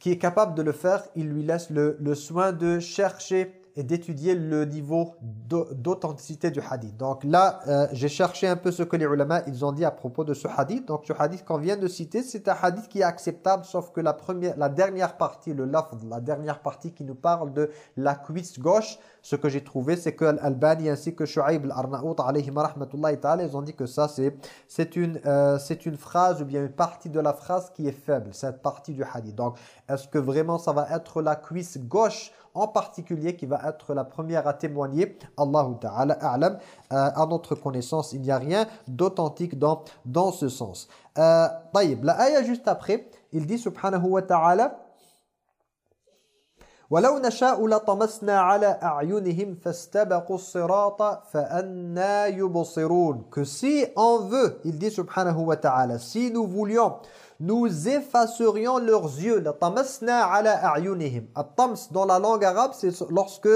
[SPEAKER 2] qui est capable de le faire, il lui laisse le soin de chercher et d'étudier le niveau d'authenticité du hadith. Donc là, euh, j'ai cherché un peu ce que les ulama ils ont dit à propos de ce hadith. Donc ce hadith qu'on vient de citer, c'est un hadith qui est acceptable, sauf que la première, la dernière partie, le lafd, la dernière partie qui nous parle de la cuisse gauche, ce que j'ai trouvé, c'est que Al-Albani ainsi que Shu'aib al-Arnaout, ils ont dit que ça, c'est une, euh, une phrase ou bien une partie de la phrase qui est faible, cette partie du hadith. Donc, est-ce que vraiment ça va être la cuisse gauche en particulier qui va être la première à témoigner Allahu Ta'ala a'lam euh, à notre connaissance il n'y a rien d'authentique dans, dans ce sens euh, la ayah juste après il dit subhanahu wa ta'ala ولو نشاء لطمسنا على أعينهم فاستبقوا الصراط فأنا يبصرون que si on veut il dit subhanahu wa ta'ala si nous voulions nous effacerions leurs yeux. La tamasna ala a'yunihim. At-tams dans la langue arabe, c'est lorsque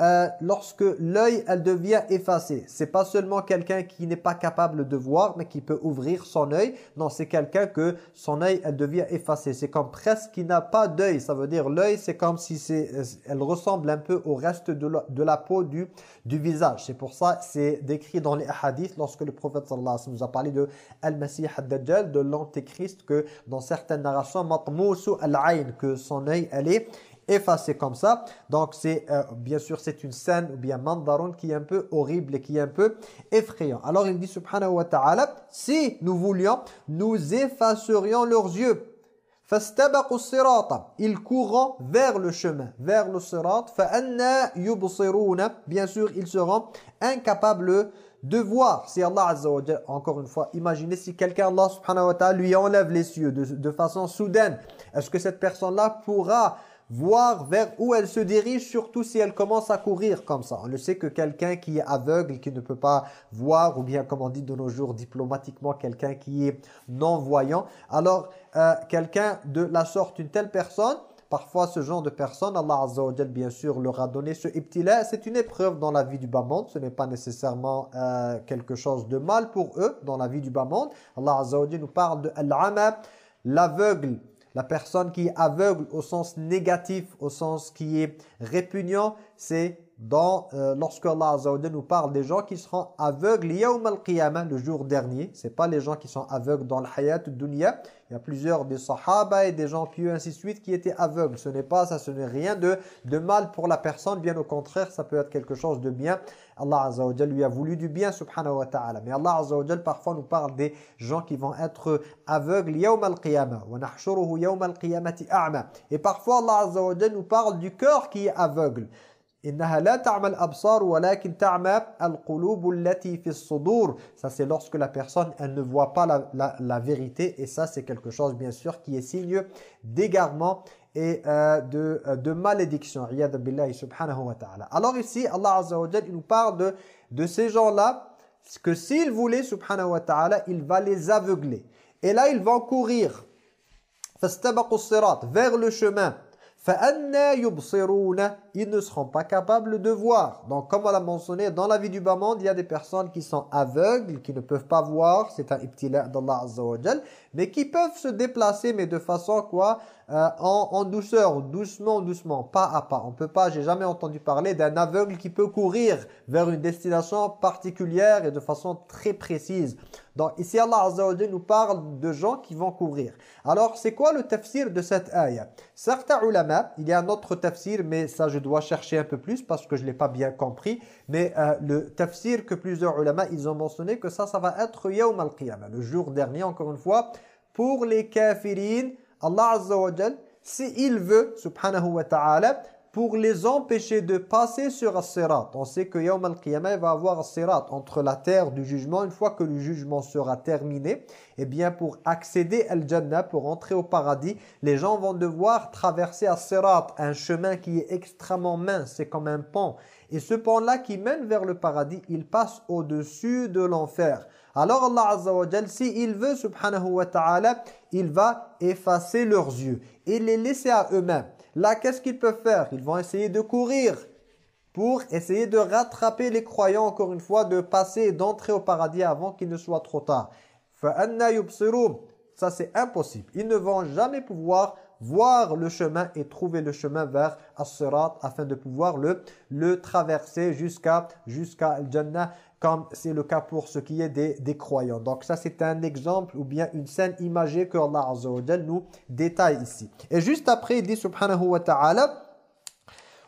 [SPEAKER 2] euh, lorsque l'œil elle devient effacé. C'est pas seulement quelqu'un qui n'est pas capable de voir mais qui peut ouvrir son œil. Non, c'est quelqu'un que son œil elle devient effacé. C'est comme presque qui n'a pas d'œil. Ça veut dire l'œil c'est comme si c'est elle ressemble un peu au reste de la, peau du du visage. C'est pour ça c'est décrit dans les hadiths lorsque le prophète sallallahu alayhi wa nous a parlé de al-Masih ad-Dajjal de l'antéchrist que dans certaines narrations matmousu al-ayn que son œil elle est effacé comme ça. Donc c'est euh, bien sûr c'est une scène ou bien mandaron qui est un peu horrible et qui est un peu effrayant. Alors il dit subhanahu wa ta'ala si nous voulions nous effacerions leurs yeux. Ils courront vers le chemin, vers le sirat. Bien sûr, ils seront incapables de voir. Si Allah Azza wa encore une fois, imaginez si quelqu'un, Allah subhanahu wa ta'ala, lui enlève les yeux de, de façon soudaine. Est-ce que cette personne-là pourra voir vers où elle se dirige, surtout si elle commence à courir comme ça. On le sait que quelqu'un qui est aveugle, qui ne peut pas voir, ou bien comme on dit de nos jours diplomatiquement, quelqu'un qui est non-voyant, alors euh, quelqu'un de la sorte, une telle personne, Parfois, ce genre de personne, Allah Azza wa bien sûr, leur a donné ce ibtila. C'est une épreuve dans la vie du bas monde. Ce n'est pas nécessairement euh, quelque chose de mal pour eux dans la vie du bas monde. Allah Azza wa nous parle de al l'aveugle la personne qui est aveugle au sens négatif, au sens qui est répugnant, c'est dans euh, lorsque Allah nous parle des gens qui seront aveugles le jour dernier. C'est pas les gens qui sont aveugles dans le hayat dunya il y a plusieurs des sahaba et des gens pieux ainsi de suite qui étaient aveugles. Ce n'est pas ça ce n'est rien de de mal pour la personne. Bien au contraire ça peut être quelque chose de bien. Allah Azza lui a voulu du bien subhanahu wa ta'ala. Mais Allah Azza parfois nous parle des gens qui vont être aveugles. Wa yawm al-qiyamati a'ma. Et parfois Allah Azza nous parle du cœur qui est aveugle ça c'est lorsque la personne elle ne voit pas la, vérité. Et ça c'est quelque chose bien sûr qui est signe d'égarement et euh, de, euh, de malédiction. Alors ici Allah Azza wa il nous parle de, ces gens là que s'il voulait il va les aveugler. Et là ils vont courir. vers le chemin ils ne seront pas capables de voir. Donc, comme on l'a mentionné, dans la vie du bas monde, il y a des personnes qui sont aveugles, qui ne peuvent pas voir. C'est un ibtila d'Allah Azza wa Mais qui peuvent se déplacer, mais de façon quoi euh, en, douceur, doucement, doucement, pas à pas. On peut pas, j'ai jamais entendu parler d'un aveugle qui peut courir vers une destination particulière et de façon très précise. Donc ici Allah nous parle de gens qui vont courir. Alors c'est quoi le tafsir de cette ayah? Certains ulama, il y a un autre tafsir mais ça je dois chercher un peu plus parce que je l'ai pas bien compris. Mais euh, le tafsir que plusieurs ulama ils ont mentionné que ça, ça va être Yawm al-Qiyamah, le jour dernier encore une fois. Pour les kafirines, Allah Azza wa Jal, s'il veut, subhanahu wa ta'ala, pour les empêcher de passer sur As-Sirat. On sait que Yawm al-Qiyamah va avoir As-Sirat entre la terre du jugement. Une fois que le jugement sera terminé, eh bien pour accéder à Al-Jannah, pour entrer au paradis, les gens vont devoir traverser As-Sirat, un chemin qui est extrêmement mince, c'est comme un pont. Et ce pont-là qui mène vers le paradis, il passe au-dessus de l'enfer. Alors Allah Azza wa Jal, s'il veut, subhanahu wa ta'ala, il va effacer leurs yeux et les laisser à eux-mêmes. Là, qu'est-ce qu'ils peuvent faire? Ils vont essayer de courir pour essayer de rattraper les croyants, encore une fois, de passer et d'entrer au paradis avant qu'il ne soit trop tard. Ça, c'est impossible. Ils ne vont jamais pouvoir voir le chemin et trouver le chemin vers As-Sirat afin de pouvoir le, le traverser jusqu'à jusqu'à Al-Jannah comme c'est le cas pour ce qui est des, des croyants. Donc ça c'est un exemple ou bien une scène imagée que Allah Azza wa nous détaille ici. Et juste après il dit subhanahu wa ta'ala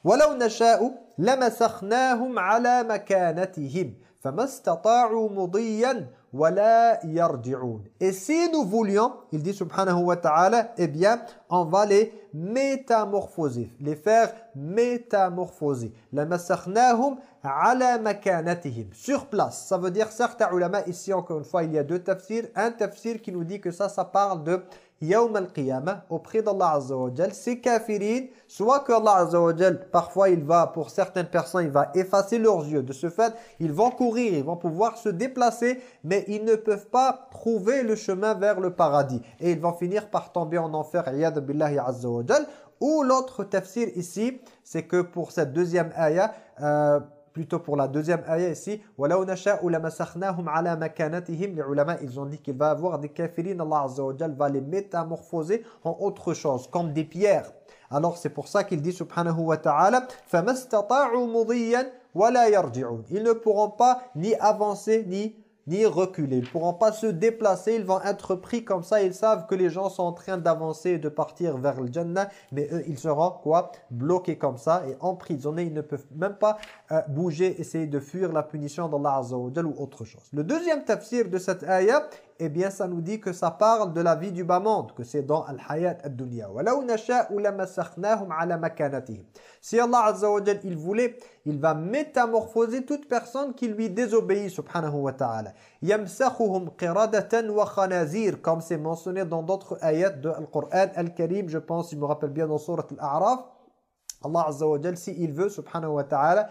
[SPEAKER 2] وَلَوْ نَشَاءُ لَمَسَخْنَاهُمْ عَلَى مَكَانَتِهِمْ فَمَا اسْتَطَاعُوا مُضِيًّا et si nous voulions, il dit subhanahu wa ta'ala, eh bien, on va les métamorphoser, les faire métamorphoser. Masakhnahum ala makanatihim. Sur place. Ça veut dire, certains ulama, ici encore une fois, il y a deux tafsirs. Un tafsir qui nous dit que ça, ça parle de Yawm al-Qiyamah, auprès d'Allah Azza wa Jal, ces kafirines, soit que Allah Azza wa Jal, parfois il va, pour certaines personnes, il va effacer leurs yeux. De ce fait, ils vont courir, ils vont pouvoir se déplacer, mais ils ne peuvent pas trouver le chemin vers le paradis. Et ils vont finir par tomber en enfer, yad billahi Azza wa Jal. Ou l'autre tafsir ici, c'est que pour cette deuxième ayah, euh, plutôt pour la deuxième ayah ici وَلَوْ نَشَاءُ لَمَسَخْنَاهُمْ عَلَى مَكَانَتِهِمْ Les ulama, ils ont dit qu'il va avoir des kafirines, Allah Azza wa va les métamorphoser en autre chose, comme des pierres. Alors c'est pour ça qu'il dit subhanahu wa ta'ala فَمَسْتَطَاعُوا مُضِيًّا وَلَا يَرْجِعُونَ Ils ne pourront pas ni avancer ni ni reculer. Ils ne pourront pas se déplacer, ils vont être pris comme ça. Ils savent que les gens sont en train d'avancer et de partir vers le Jannah. Mais eux, ils seront quoi? Bloqués comme ça et emprisonnés. Ils ne peuvent même pas euh, bouger, essayer de fuir la punition d'Allah ou autre chose. Le deuxième tafsir de cette ayah eh bien ça nous dit que ça parle de la vie du bas-monde, que c'est dans al-hayat ad-dunya. Si Allah Azza il voulait, il va métamorphoser toute personne qui lui désobéit subhanahu wa ta'ala. Yamsakhuhum qiradatan wa khanazir comme c'est mentionné dans d'autres ayats de Al-Qur'an Al-Karim, je pense, je me rappelle bien dans sourate Al-A'raf. Allah Azza wa s'il veut subhanahu wa ta'ala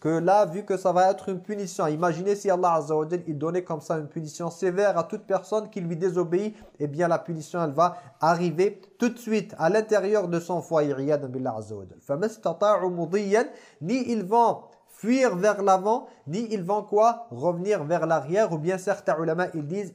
[SPEAKER 2] que là, vu que ça va être une punition, imaginez si Allah Azza il donnait comme ça une punition sévère à toute personne qui lui désobéit, eh bien la punition, elle va arriver tout de suite à l'intérieur de son foyer. billah Azza wa Ni ils vont fuir vers l'avant, ni ils vont quoi? Revenir vers l'arrière, ou bien certains ulama, ils disent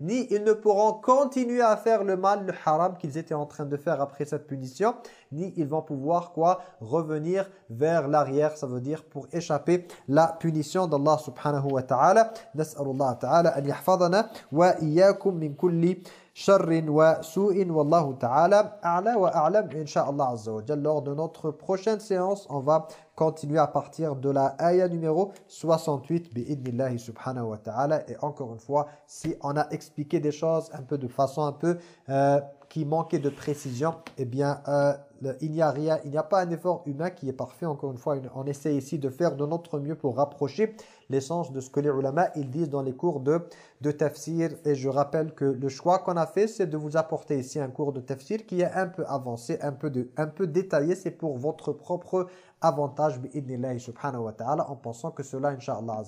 [SPEAKER 2] ni ils ne pourront continuer à faire le mal, le haram qu'ils étaient en train de faire après cette punition, ni ils vont pouvoir quoi? Revenir vers l'arrière, ça veut dire pour échapper la punition d'Allah subhanahu wa ta'ala. Nas'alullah ta'ala an wa iyyakum min kulli sharrin wa su'in wallahu ta'ala a'la wa a'lam insha'Allah azza wa Lors de notre prochaine séance, on va continuer à partir de la ayah numéro 68 bi'idnillahi subhanahu wa ta'ala et encore une fois, si on a expliqué des choses un peu de façon un peu euh, qui manquait de précision, eh bien euh, il n'y a rien, il n'y a pas un effort humain qui est parfait. Encore une fois, on essaie ici de faire de notre mieux pour rapprocher l'essence de ce que les ulama ils disent dans les cours de, de tafsir. Et je rappelle que le choix qu'on a fait, c'est de vous apporter ici un cours de tafsir qui est un peu avancé, un peu, de, un peu détaillé. C'est pour votre propre avantage, subhanahu wa ta'ala, en pensant que cela, inshallah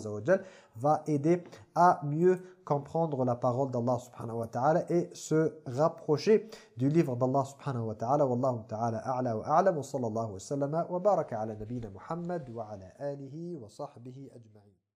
[SPEAKER 2] va aider à mieux comprendre la parole d'Allah subhanahu wa ta'ala et se rapprocher du livre d'Allah subhanahu wa ta'ala. Wallahu ta'ala a'la wa a'lam wa sallallahu wa sallama wa baraka ala nabina Muhammad wa ala alihi wa sahbihi ajma'in.